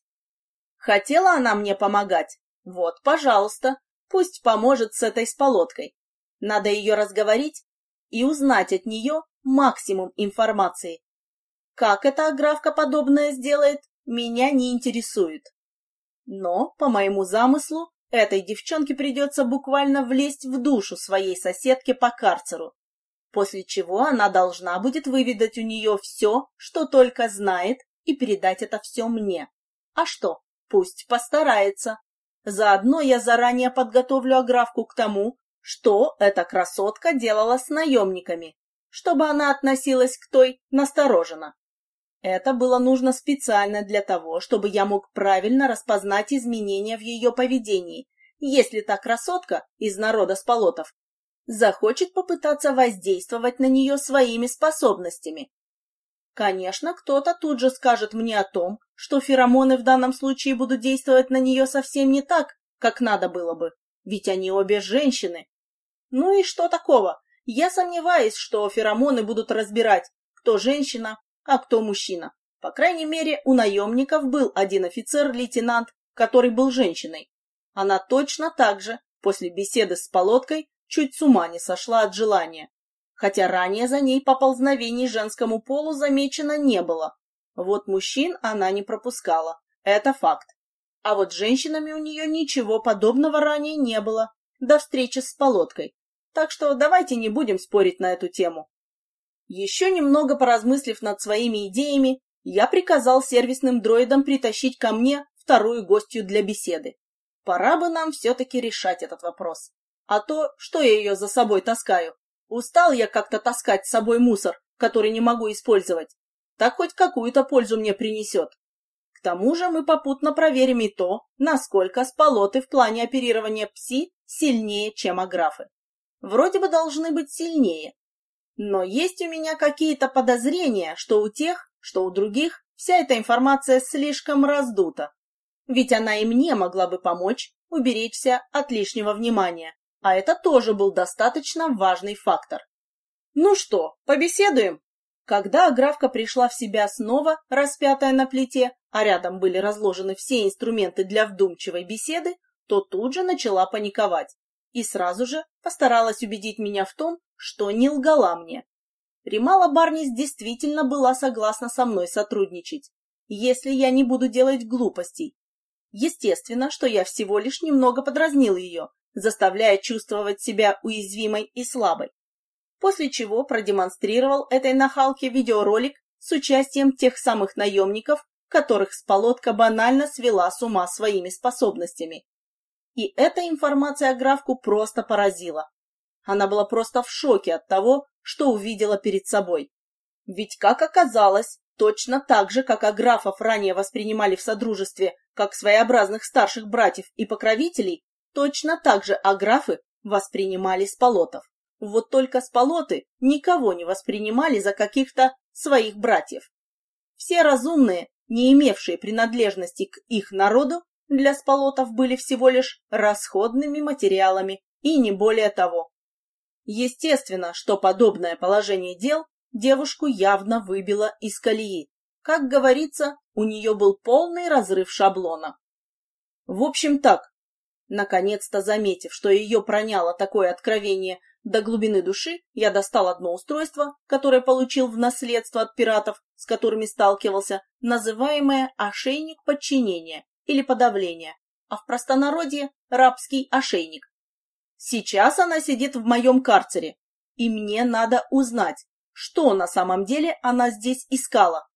Хотела она мне помогать, вот, пожалуйста, пусть поможет с этой сполоткой. Надо ее разговорить и узнать от нее максимум информации. Как эта аграфка подобное сделает, меня не интересует. Но, по моему замыслу, этой девчонке придется буквально влезть в душу своей соседки по карцеру, после чего она должна будет выведать у нее все, что только знает, и передать это все мне. А что, пусть постарается. Заодно я заранее подготовлю Аграфку к тому, что эта красотка делала с наемниками, чтобы она относилась к той настороженно. Это было нужно специально для того, чтобы я мог правильно распознать изменения в ее поведении, если та красотка из народа сполотов захочет попытаться воздействовать на нее своими способностями. Конечно, кто-то тут же скажет мне о том, что феромоны в данном случае будут действовать на нее совсем не так, как надо было бы. ведь они обе женщины. Ну и что такого? Я сомневаюсь, что феромоны будут разбирать, кто женщина, а кто мужчина. По крайней мере, у наемников был один офицер-лейтенант, который был женщиной. Она точно так же, после беседы с Полоткой, чуть с ума не сошла от желания. Хотя ранее за ней поползновений женскому полу замечено не было. Вот мужчин она не пропускала. Это факт. А вот с женщинами у нее ничего подобного ранее не было, до встречи с Полоткой. Так что давайте не будем спорить на эту тему. Еще немного поразмыслив над своими идеями, я приказал сервисным дроидам притащить ко мне вторую гостью для беседы. Пора бы нам все-таки решать этот вопрос. А то, что я ее за собой таскаю? Устал я как-то таскать с собой мусор, который не могу использовать. Так хоть какую-то пользу мне принесет. К тому же мы попутно проверим и то, насколько сполоты в плане оперирования пси сильнее, чем аграфы. Вроде бы должны быть сильнее. Но есть у меня какие-то подозрения, что у тех, что у других, вся эта информация слишком раздута. Ведь она и мне могла бы помочь уберечься от лишнего внимания, а это тоже был достаточно важный фактор. Ну что, побеседуем? Когда Аграфка пришла в себя снова, распятая на плите, а рядом были разложены все инструменты для вдумчивой беседы, то тут же начала паниковать и сразу же постаралась убедить меня в том, что не лгала мне. Римала Барнис действительно была согласна со мной сотрудничать, если я не буду делать глупостей. Естественно, что я всего лишь немного подразнил ее, заставляя чувствовать себя уязвимой и слабой. После чего продемонстрировал этой нахалке видеоролик с участием тех самых наемников, которых Сполотка банально свела с ума своими способностями. И эта информация Графку просто поразила. Она была просто в шоке от того, что увидела перед собой. Ведь, как оказалось, точно так же, как аграфов ранее воспринимали в Содружестве как своеобразных старших братьев и покровителей, точно так же аграфы воспринимали сполотов. Вот только сполоты никого не воспринимали за каких-то своих братьев. Все разумные, не имевшие принадлежности к их народу, для сполотов были всего лишь расходными материалами и не более того. Естественно, что подобное положение дел девушку явно выбило из колеи. Как говорится, у нее был полный разрыв шаблона. В общем так, наконец-то заметив, что ее проняло такое откровение до глубины души, я достал одно устройство, которое получил в наследство от пиратов, с которыми сталкивался, называемое ошейник подчинения или подавления, а в простонародье рабский ошейник. Сейчас она сидит в моем карцере, и мне надо узнать, что на самом деле она здесь искала.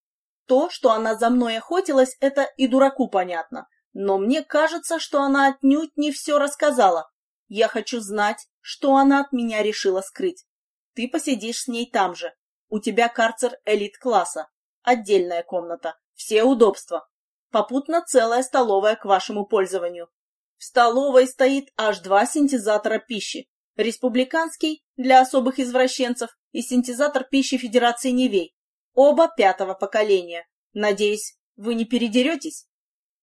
То, что она за мной охотилась, это и дураку понятно, но мне кажется, что она отнюдь не все рассказала. Я хочу знать, что она от меня решила скрыть. Ты посидишь с ней там же. У тебя карцер элит-класса. Отдельная комната. Все удобства. Попутно целая столовая к вашему пользованию. В столовой стоит аж два синтезатора пищи. Республиканский для особых извращенцев и синтезатор пищи Федерации Невей. Оба пятого поколения. Надеюсь, вы не передеретесь?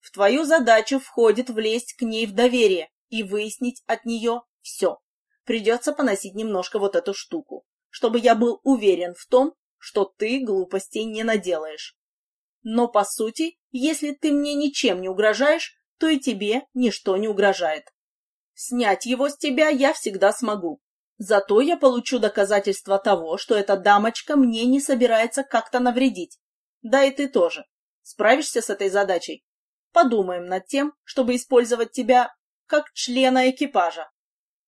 В твою задачу входит влезть к ней в доверие и выяснить от нее все. Придется поносить немножко вот эту штуку, чтобы я был уверен в том, что ты глупостей не наделаешь. Но, по сути, если ты мне ничем не угрожаешь, то и тебе ничто не угрожает. Снять его с тебя я всегда смогу. Зато я получу доказательство того, что эта дамочка мне не собирается как-то навредить. Да и ты тоже. Справишься с этой задачей? Подумаем над тем, чтобы использовать тебя как члена экипажа.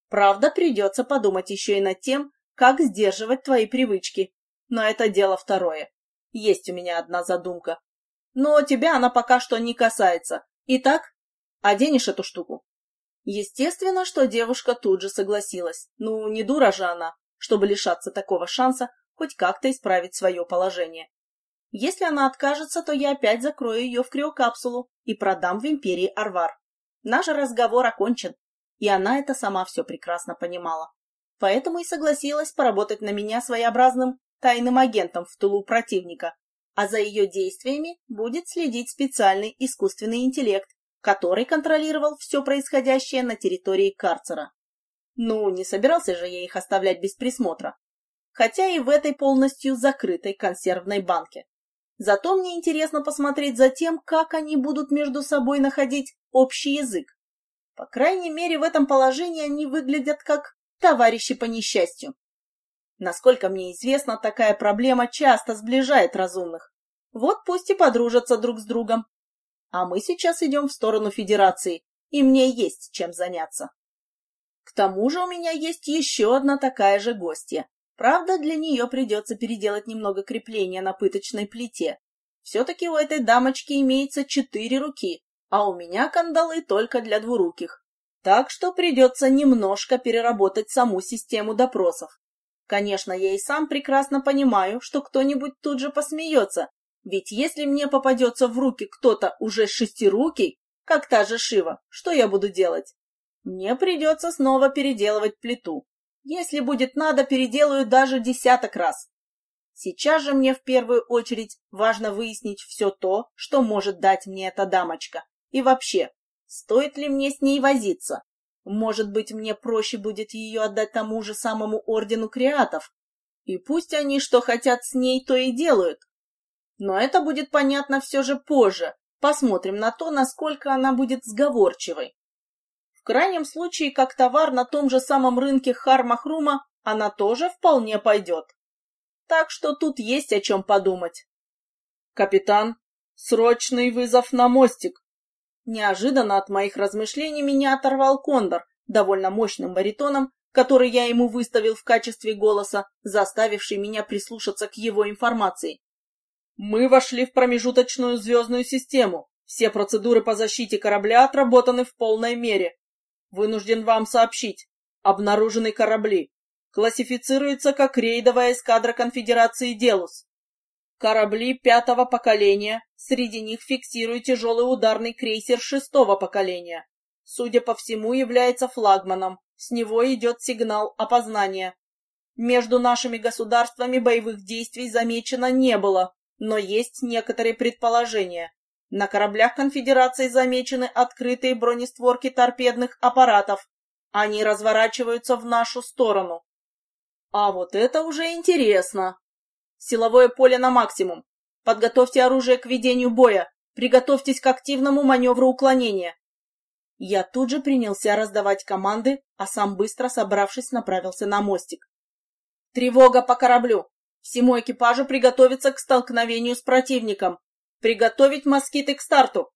Правда, придется подумать еще и над тем, как сдерживать твои привычки. Но это дело второе. Есть у меня одна задумка. Но тебя она пока что не касается. Итак, оденешь эту штуку? Естественно, что девушка тут же согласилась. Ну, не дура же она, чтобы лишаться такого шанса хоть как-то исправить свое положение. Если она откажется, то я опять закрою ее в криокапсулу и продам в империи Арвар. Наш разговор окончен, и она это сама все прекрасно понимала. Поэтому и согласилась поработать на меня своеобразным тайным агентом в тылу противника, а за ее действиями будет следить специальный искусственный интеллект, который контролировал все происходящее на территории карцера. Ну, не собирался же я их оставлять без присмотра. Хотя и в этой полностью закрытой консервной банке. Зато мне интересно посмотреть за тем, как они будут между собой находить общий язык. По крайней мере, в этом положении они выглядят как товарищи по несчастью. Насколько мне известно, такая проблема часто сближает разумных. Вот пусть и подружатся друг с другом. А мы сейчас идем в сторону Федерации, и мне есть чем заняться. К тому же у меня есть еще одна такая же гостья. Правда, для нее придется переделать немного крепления на пыточной плите. Все-таки у этой дамочки имеется четыре руки, а у меня кандалы только для двуруких. Так что придется немножко переработать саму систему допросов. Конечно, я и сам прекрасно понимаю, что кто-нибудь тут же посмеется, ведь если мне попадется в руки кто-то уже шестирукий, как та же Шива, что я буду делать? Мне придется снова переделывать плиту. Если будет надо, переделаю даже десяток раз. Сейчас же мне в первую очередь важно выяснить все то, что может дать мне эта дамочка. И вообще, стоит ли мне с ней возиться? Может быть, мне проще будет ее отдать тому же самому ордену креатов? И пусть они что хотят с ней, то и делают. Но это будет понятно все же позже. Посмотрим на то, насколько она будет сговорчивой крайнем случае, как товар на том же самом рынке Хармахрума, она тоже вполне пойдет. Так что тут есть о чем подумать. «Капитан, срочный вызов на мостик!» Неожиданно от моих размышлений меня оторвал Кондор, довольно мощным баритоном, который я ему выставил в качестве голоса, заставивший меня прислушаться к его информации. «Мы вошли в промежуточную звездную систему. Все процедуры по защите корабля отработаны в полной мере. Вынужден вам сообщить. Обнаружены корабли. Классифицируется как рейдовая эскадра конфедерации «Делус». Корабли пятого поколения, среди них фиксирую тяжелый ударный крейсер шестого поколения. Судя по всему, является флагманом. С него идет сигнал опознания. Между нашими государствами боевых действий замечено не было, но есть некоторые предположения. На кораблях конфедерации замечены открытые бронестворки торпедных аппаратов. Они разворачиваются в нашу сторону. А вот это уже интересно. Силовое поле на максимум. Подготовьте оружие к ведению боя. Приготовьтесь к активному маневру уклонения. Я тут же принялся раздавать команды, а сам быстро собравшись направился на мостик. Тревога по кораблю. Всему экипажу приготовиться к столкновению с противником. Приготовить москиты к старту.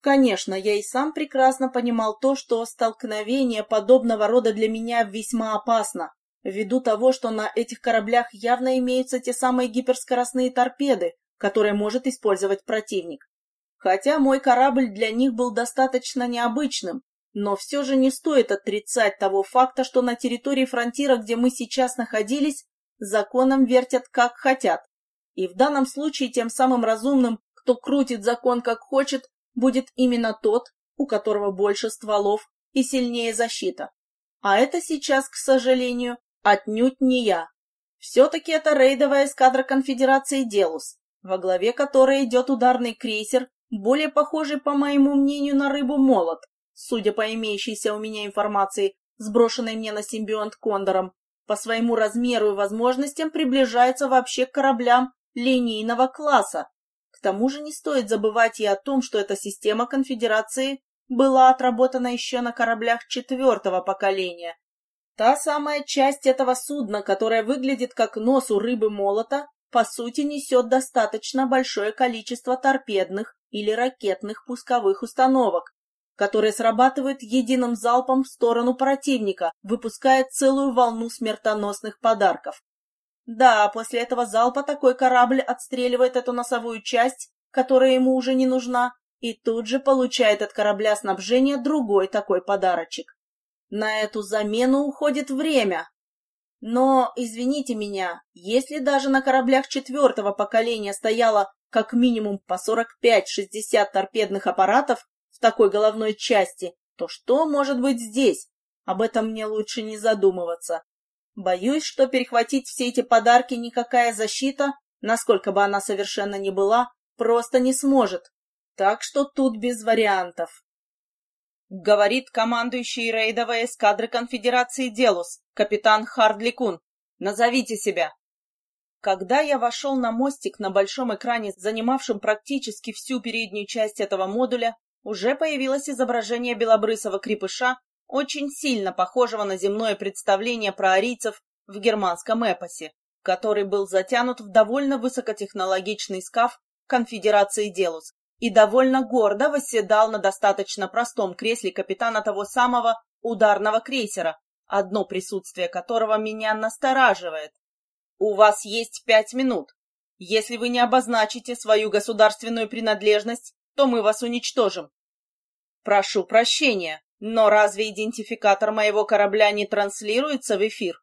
Конечно, я и сам прекрасно понимал то, что столкновение подобного рода для меня весьма опасно, ввиду того, что на этих кораблях явно имеются те самые гиперскоростные торпеды, которые может использовать противник. Хотя мой корабль для них был достаточно необычным, но все же не стоит отрицать того факта, что на территории фронтира, где мы сейчас находились, законом вертят как хотят. И в данном случае тем самым разумным, кто крутит закон как хочет, будет именно тот, у которого больше стволов и сильнее защита. А это сейчас, к сожалению, отнюдь не я. Все-таки это рейдовая эскадра конфедерации «Делус», во главе которой идет ударный крейсер, более похожий, по моему мнению, на рыбу-молот, судя по имеющейся у меня информации, сброшенной мне на симбионт Кондором, по своему размеру и возможностям приближается вообще к кораблям линейного класса. К тому же не стоит забывать и о том, что эта система конфедерации была отработана еще на кораблях четвертого поколения. Та самая часть этого судна, которая выглядит как нос у рыбы-молота, по сути несет достаточно большое количество торпедных или ракетных пусковых установок, которые срабатывают единым залпом в сторону противника, выпуская целую волну смертоносных подарков. Да, после этого залпа такой корабль отстреливает эту носовую часть, которая ему уже не нужна, и тут же получает от корабля снабжения другой такой подарочек. На эту замену уходит время. Но, извините меня, если даже на кораблях четвертого поколения стояло как минимум по 45-60 торпедных аппаратов в такой головной части, то что может быть здесь? Об этом мне лучше не задумываться. Боюсь, что перехватить все эти подарки никакая защита, насколько бы она совершенно не была, просто не сможет. Так что тут без вариантов. Говорит командующий рейдовой эскадры конфедерации Делус, капитан Хардли Кун. Назовите себя. Когда я вошел на мостик на большом экране, занимавшем практически всю переднюю часть этого модуля, уже появилось изображение белобрысого крепыша, очень сильно похожего на земное представление про арийцев в германском эпосе, который был затянут в довольно высокотехнологичный скаф конфедерации Делус и довольно гордо восседал на достаточно простом кресле капитана того самого ударного крейсера, одно присутствие которого меня настораживает. У вас есть пять минут. Если вы не обозначите свою государственную принадлежность, то мы вас уничтожим. Прошу прощения, но разве идентификатор моего корабля не транслируется в эфир?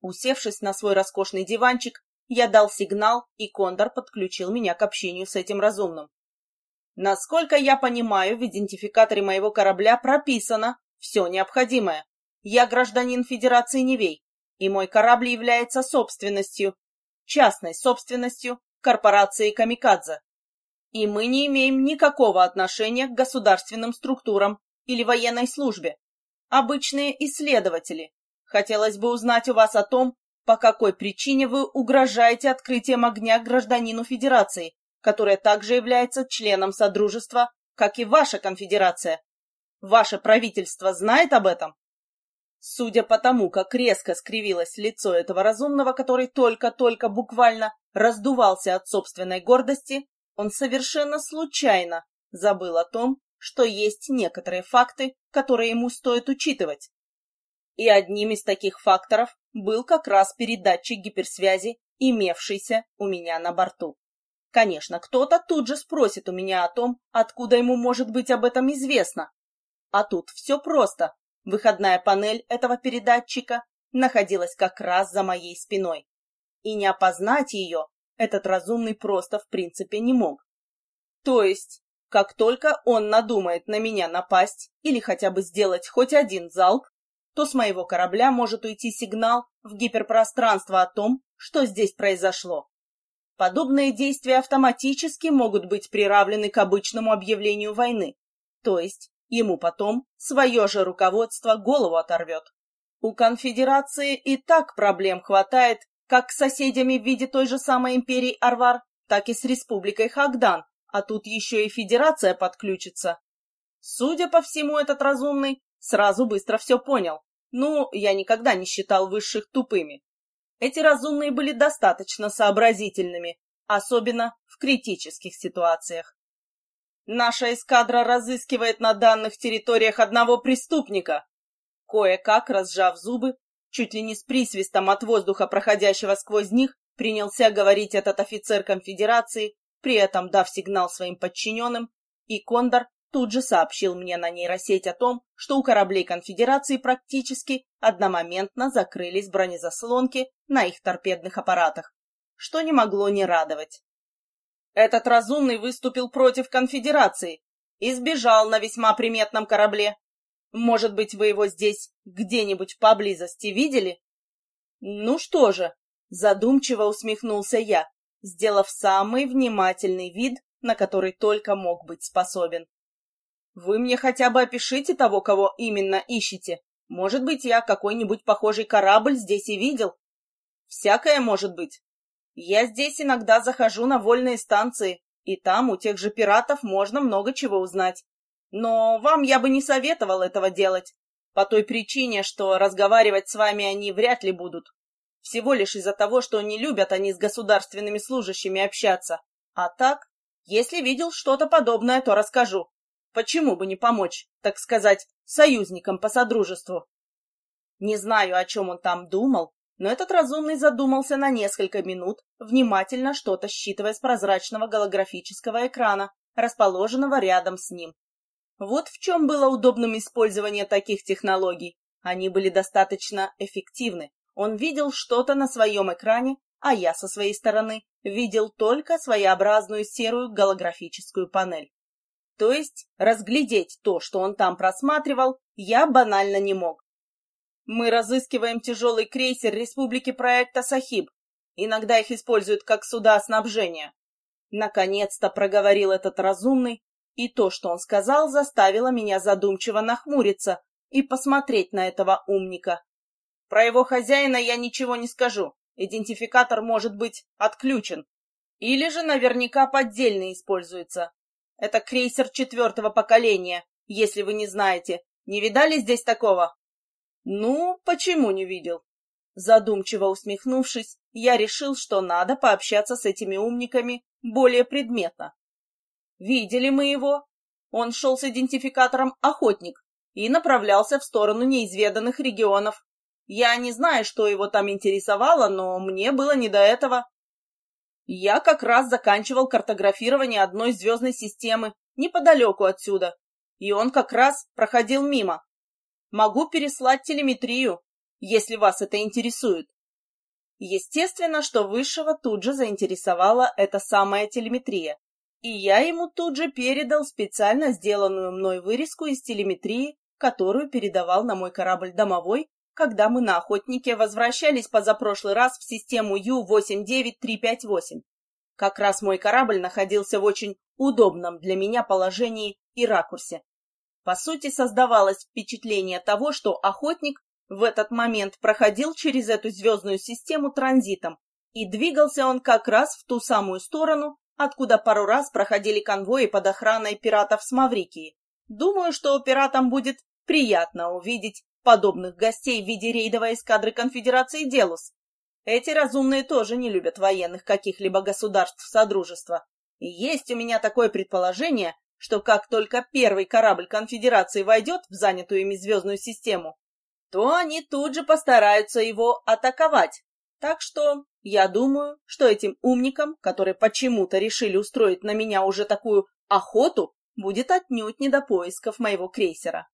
Усевшись на свой роскошный диванчик, я дал сигнал, и Кондор подключил меня к общению с этим разумным. Насколько я понимаю, в идентификаторе моего корабля прописано все необходимое. Я гражданин Федерации Невей, и мой корабль является собственностью, частной собственностью корпорации Камикадзе. И мы не имеем никакого отношения к государственным структурам или военной службе. Обычные исследователи. Хотелось бы узнать у вас о том, по какой причине вы угрожаете открытием огня гражданину Федерации, которая также является членом Содружества, как и ваша конфедерация. Ваше правительство знает об этом? Судя по тому, как резко скривилось лицо этого разумного, который только-только буквально раздувался от собственной гордости, он совершенно случайно забыл о том, что есть некоторые факты, которые ему стоит учитывать. И одним из таких факторов был как раз передатчик гиперсвязи, имевшийся у меня на борту. Конечно, кто-то тут же спросит у меня о том, откуда ему может быть об этом известно. А тут все просто. Выходная панель этого передатчика находилась как раз за моей спиной. И не опознать ее этот разумный просто в принципе не мог. То есть, как только он надумает на меня напасть или хотя бы сделать хоть один залп, то с моего корабля может уйти сигнал в гиперпространство о том, что здесь произошло. Подобные действия автоматически могут быть приравлены к обычному объявлению войны, то есть Ему потом свое же руководство голову оторвет. У конфедерации и так проблем хватает как с соседями в виде той же самой империи Арвар, так и с республикой Хагдан, а тут еще и федерация подключится. Судя по всему, этот разумный сразу быстро все понял. Ну, я никогда не считал высших тупыми. Эти разумные были достаточно сообразительными, особенно в критических ситуациях. Наша эскадра разыскивает на данных территориях одного преступника. Кое-как, разжав зубы, чуть ли не с присвистом от воздуха, проходящего сквозь них, принялся говорить этот офицер конфедерации, при этом дав сигнал своим подчиненным, и Кондор тут же сообщил мне на нейросеть о том, что у кораблей конфедерации практически одномоментно закрылись бронезаслонки на их торпедных аппаратах, что не могло не радовать. Этот разумный выступил против конфедерации и сбежал на весьма приметном корабле. Может быть, вы его здесь где-нибудь поблизости видели? Ну что же, задумчиво усмехнулся я, сделав самый внимательный вид, на который только мог быть способен. Вы мне хотя бы опишите того, кого именно ищете. Может быть, я какой-нибудь похожий корабль здесь и видел. Всякое может быть. Я здесь иногда захожу на вольные станции, и там у тех же пиратов можно много чего узнать. Но вам я бы не советовал этого делать, по той причине, что разговаривать с вами они вряд ли будут. Всего лишь из-за того, что не любят они с государственными служащими общаться. А так, если видел что-то подобное, то расскажу. Почему бы не помочь, так сказать, союзникам по содружеству? Не знаю, о чем он там думал, но этот разумный задумался на несколько минут, внимательно что-то считывая с прозрачного голографического экрана, расположенного рядом с ним. Вот в чем было удобным использование таких технологий. Они были достаточно эффективны. Он видел что-то на своем экране, а я со своей стороны видел только своеобразную серую голографическую панель. То есть разглядеть то, что он там просматривал, я банально не мог. Мы разыскиваем тяжелый крейсер Республики проекта Сахиб. Иногда их используют как суда снабжения. Наконец-то проговорил этот разумный, И то, что он сказал, заставило меня задумчиво нахмуриться и посмотреть на этого умника. Про его хозяина я ничего не скажу. Идентификатор может быть отключен. Или же наверняка поддельно используется. Это крейсер четвертого поколения, если вы не знаете. Не видали здесь такого? Ну, почему не видел? Задумчиво усмехнувшись, я решил, что надо пообщаться с этими умниками более предметно. Видели мы его. Он шел с идентификатором «Охотник» и направлялся в сторону неизведанных регионов. Я не знаю, что его там интересовало, но мне было не до этого. Я как раз заканчивал картографирование одной звездной системы неподалеку отсюда, и он как раз проходил мимо. Могу переслать телеметрию, если вас это интересует. Естественно, что Высшего тут же заинтересовала эта самая телеметрия, и я ему тут же передал специально сделанную мной вырезку из телеметрии, которую передавал на мой корабль домовой когда мы на охотнике возвращались позапрошлый раз в систему Ю-89358. Как раз мой корабль находился в очень удобном для меня положении и ракурсе. По сути, создавалось впечатление того, что охотник в этот момент проходил через эту звездную систему транзитом, и двигался он как раз в ту самую сторону, откуда пару раз проходили конвои под охраной пиратов с Маврикии. Думаю, что пиратам будет приятно увидеть подобных гостей в виде рейдовой эскадры конфедерации Делус. Эти разумные тоже не любят военных каких-либо государств Содружества. И есть у меня такое предположение, что как только первый корабль конфедерации войдет в занятую ими звездную систему, то они тут же постараются его атаковать. Так что я думаю, что этим умникам, которые почему-то решили устроить на меня уже такую охоту, будет отнюдь не до поисков моего крейсера.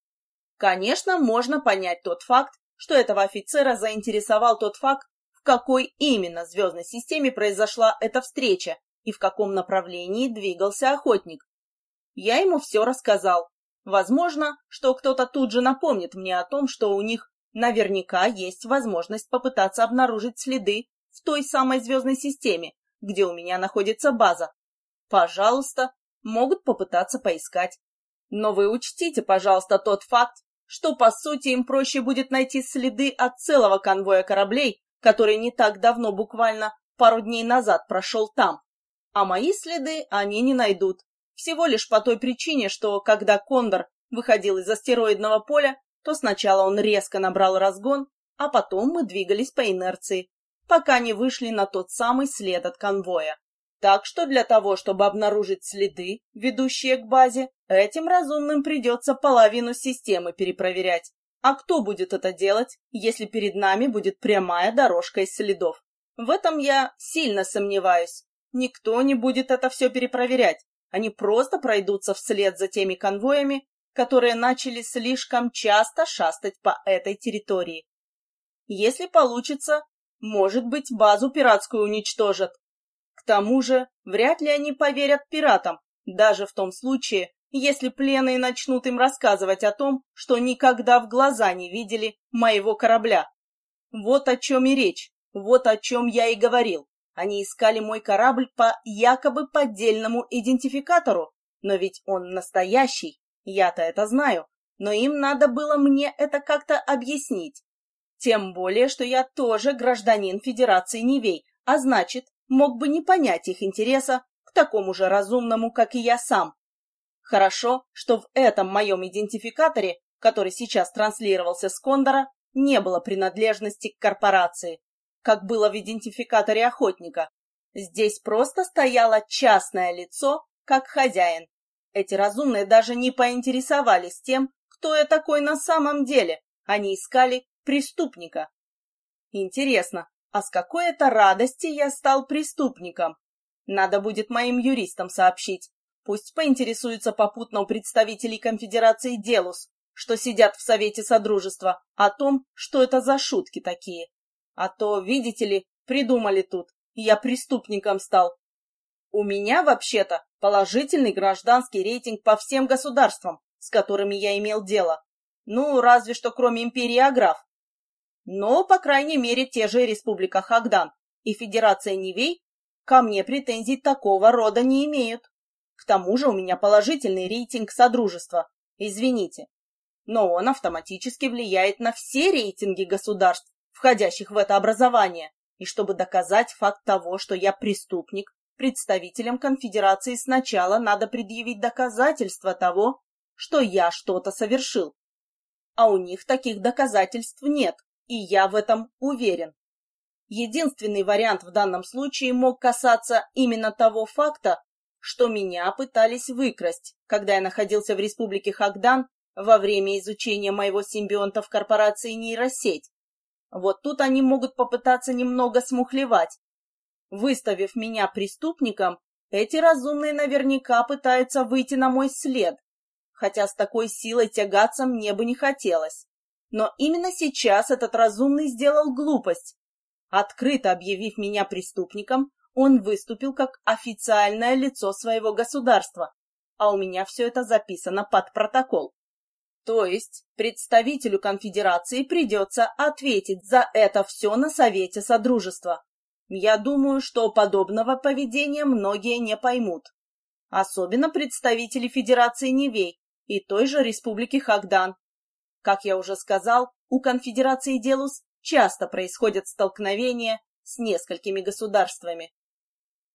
Конечно, можно понять тот факт, что этого офицера заинтересовал тот факт, в какой именно звездной системе произошла эта встреча и в каком направлении двигался охотник. Я ему все рассказал. Возможно, что кто-то тут же напомнит мне о том, что у них наверняка есть возможность попытаться обнаружить следы в той самой звездной системе, где у меня находится база. Пожалуйста, могут попытаться поискать. Но вы учтите, пожалуйста, тот факт, что, по сути, им проще будет найти следы от целого конвоя кораблей, который не так давно, буквально пару дней назад, прошел там. А мои следы они не найдут. Всего лишь по той причине, что, когда Кондор выходил из астероидного поля, то сначала он резко набрал разгон, а потом мы двигались по инерции, пока не вышли на тот самый след от конвоя. Так что для того, чтобы обнаружить следы, ведущие к базе, этим разумным придется половину системы перепроверять. А кто будет это делать, если перед нами будет прямая дорожка из следов? В этом я сильно сомневаюсь. Никто не будет это все перепроверять. Они просто пройдутся вслед за теми конвоями, которые начали слишком часто шастать по этой территории. Если получится, может быть, базу пиратскую уничтожат, к тому же, вряд ли они поверят пиратам, даже в том случае, если пленные начнут им рассказывать о том, что никогда в глаза не видели моего корабля. Вот о чем и речь, вот о чем я и говорил. Они искали мой корабль по якобы поддельному идентификатору, но ведь он настоящий, я-то это знаю, но им надо было мне это как-то объяснить. Тем более, что я тоже гражданин Федерации Невей, а значит, мог бы не понять их интереса к такому же разумному, как и я сам. Хорошо, что в этом моем идентификаторе, который сейчас транслировался с Кондора, не было принадлежности к корпорации, как было в идентификаторе охотника. Здесь просто стояло частное лицо, как хозяин. Эти разумные даже не поинтересовались тем, кто я такой на самом деле. Они искали преступника. Интересно, а с какой это радости я стал преступником? Надо будет моим юристам сообщить. Пусть поинтересуются попутно у представителей конфедерации Делус, что сидят в Совете Содружества, о том, что это за шутки такие. А то, видите ли, придумали тут, я преступником стал. У меня, вообще-то, положительный гражданский рейтинг по всем государствам, с которыми я имел дело. Ну, разве что кроме империи Аграф. Но, по крайней мере, те же Республика Хагдан и Федерация Нивей ко мне претензий такого рода не имеют. К тому же у меня положительный рейтинг Содружества. Извините. Но он автоматически влияет на все рейтинги государств, входящих в это образование. И чтобы доказать факт того, что я преступник, представителям конфедерации сначала надо предъявить доказательства того, что я что-то совершил. А у них таких доказательств нет, и я в этом уверен. Единственный вариант в данном случае мог касаться именно того факта, что меня пытались выкрасть, когда я находился в республике Хагдан во время изучения моего симбионта в корпорации нейросеть. Вот тут они могут попытаться немного смухлевать. Выставив меня преступником, эти разумные наверняка пытаются выйти на мой след, хотя с такой силой тягаться мне бы не хотелось. Но именно сейчас этот разумный сделал глупость. Открыто объявив меня преступником, он выступил как официальное лицо своего государства, а у меня все это записано под протокол. То есть представителю конфедерации придется ответить за это все на Совете Содружества. Я думаю, что подобного поведения многие не поймут. Особенно представители Федерации Невей и той же Республики Хагдан. Как я уже сказал, у конфедерации Делус часто происходят столкновения с несколькими государствами.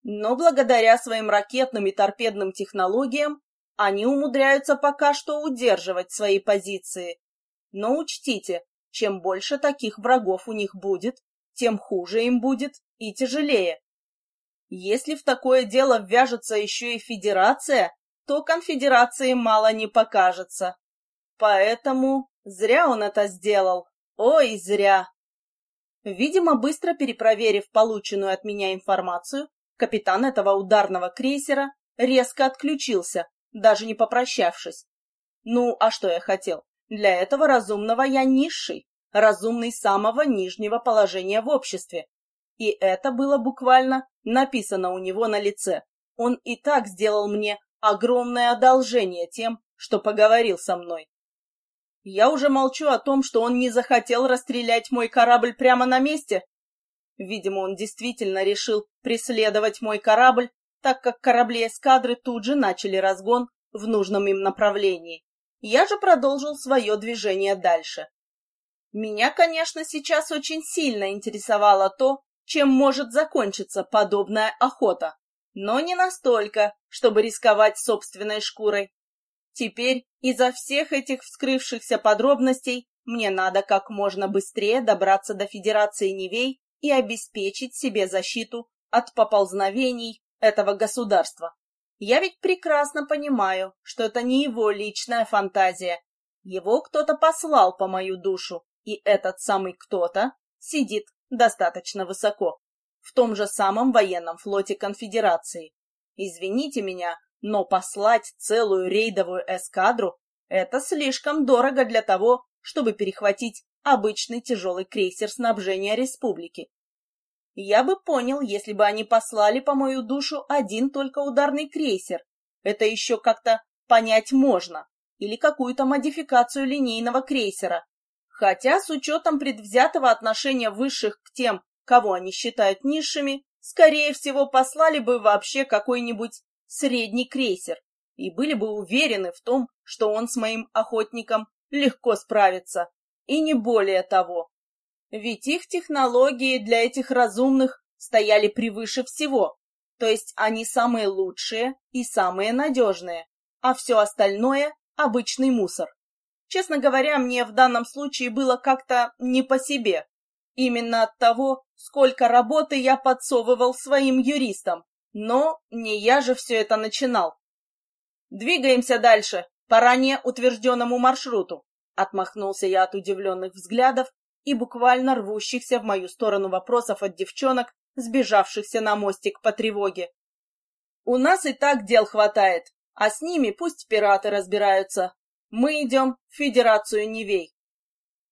Но благодаря своим ракетным и торпедным технологиям они умудряются пока что удерживать свои позиции. Но учтите, чем больше таких врагов у них будет, тем хуже им будет и тяжелее. Если в такое дело ввяжется еще и Федерация, то Конфедерации мало не покажется. Поэтому зря он это сделал. Ой, зря. Видимо, быстро перепроверив полученную от меня информацию, капитан этого ударного крейсера резко отключился, даже не попрощавшись. Ну, а что я хотел? Для этого разумного я низший, разумный самого нижнего положения в обществе. И это было буквально написано у него на лице. Он и так сделал мне огромное одолжение тем, что поговорил со мной. Я уже молчу о том, что он не захотел расстрелять мой корабль прямо на месте. Видимо, он действительно решил преследовать мой корабль так как корабли эскадры тут же начали разгон в нужном им направлении. Я же продолжил свое движение дальше. Меня, конечно, сейчас очень сильно интересовало то, чем может закончиться подобная охота, но не настолько, чтобы рисковать собственной шкурой. Теперь из-за всех этих вскрывшихся подробностей мне надо как можно быстрее добраться до Федерации Невей и обеспечить себе защиту от поползновений этого государства. Я ведь прекрасно понимаю, что это не его личная фантазия. Его кто-то послал по мою душу, и этот самый кто-то сидит достаточно высоко, в том же самом военном флоте Конфедерации. Извините меня, но послать целую рейдовую эскадру — это слишком дорого для того, чтобы перехватить обычный тяжелый крейсер снабжения республики. Я бы понял, если бы они послали по мою душу один только ударный крейсер. Это еще как-то понять можно. Или какую-то модификацию линейного крейсера. Хотя с учетом предвзятого отношения высших к тем, кого они считают низшими, скорее всего послали бы вообще какой-нибудь средний крейсер и были бы уверены в том, что он с моим охотником легко справится. И не более того. Ведь их технологии для этих разумных стояли превыше всего, то есть они самые лучшие и самые надежные, а все остальное — обычный мусор. Честно говоря, мне в данном случае было как-то не по себе. Именно от того, сколько работы я подсовывал своим юристам. Но не я же все это начинал. Двигаемся дальше, по ранее утвержденному маршруту. Отмахнулся я от удивленных взглядов и буквально рвущихся в мою сторону вопросов от девчонок, сбежавшихся на мостик по тревоге. У нас и так дел хватает, а с ними пусть пираты разбираются. Мы идем в Федерацию Невей.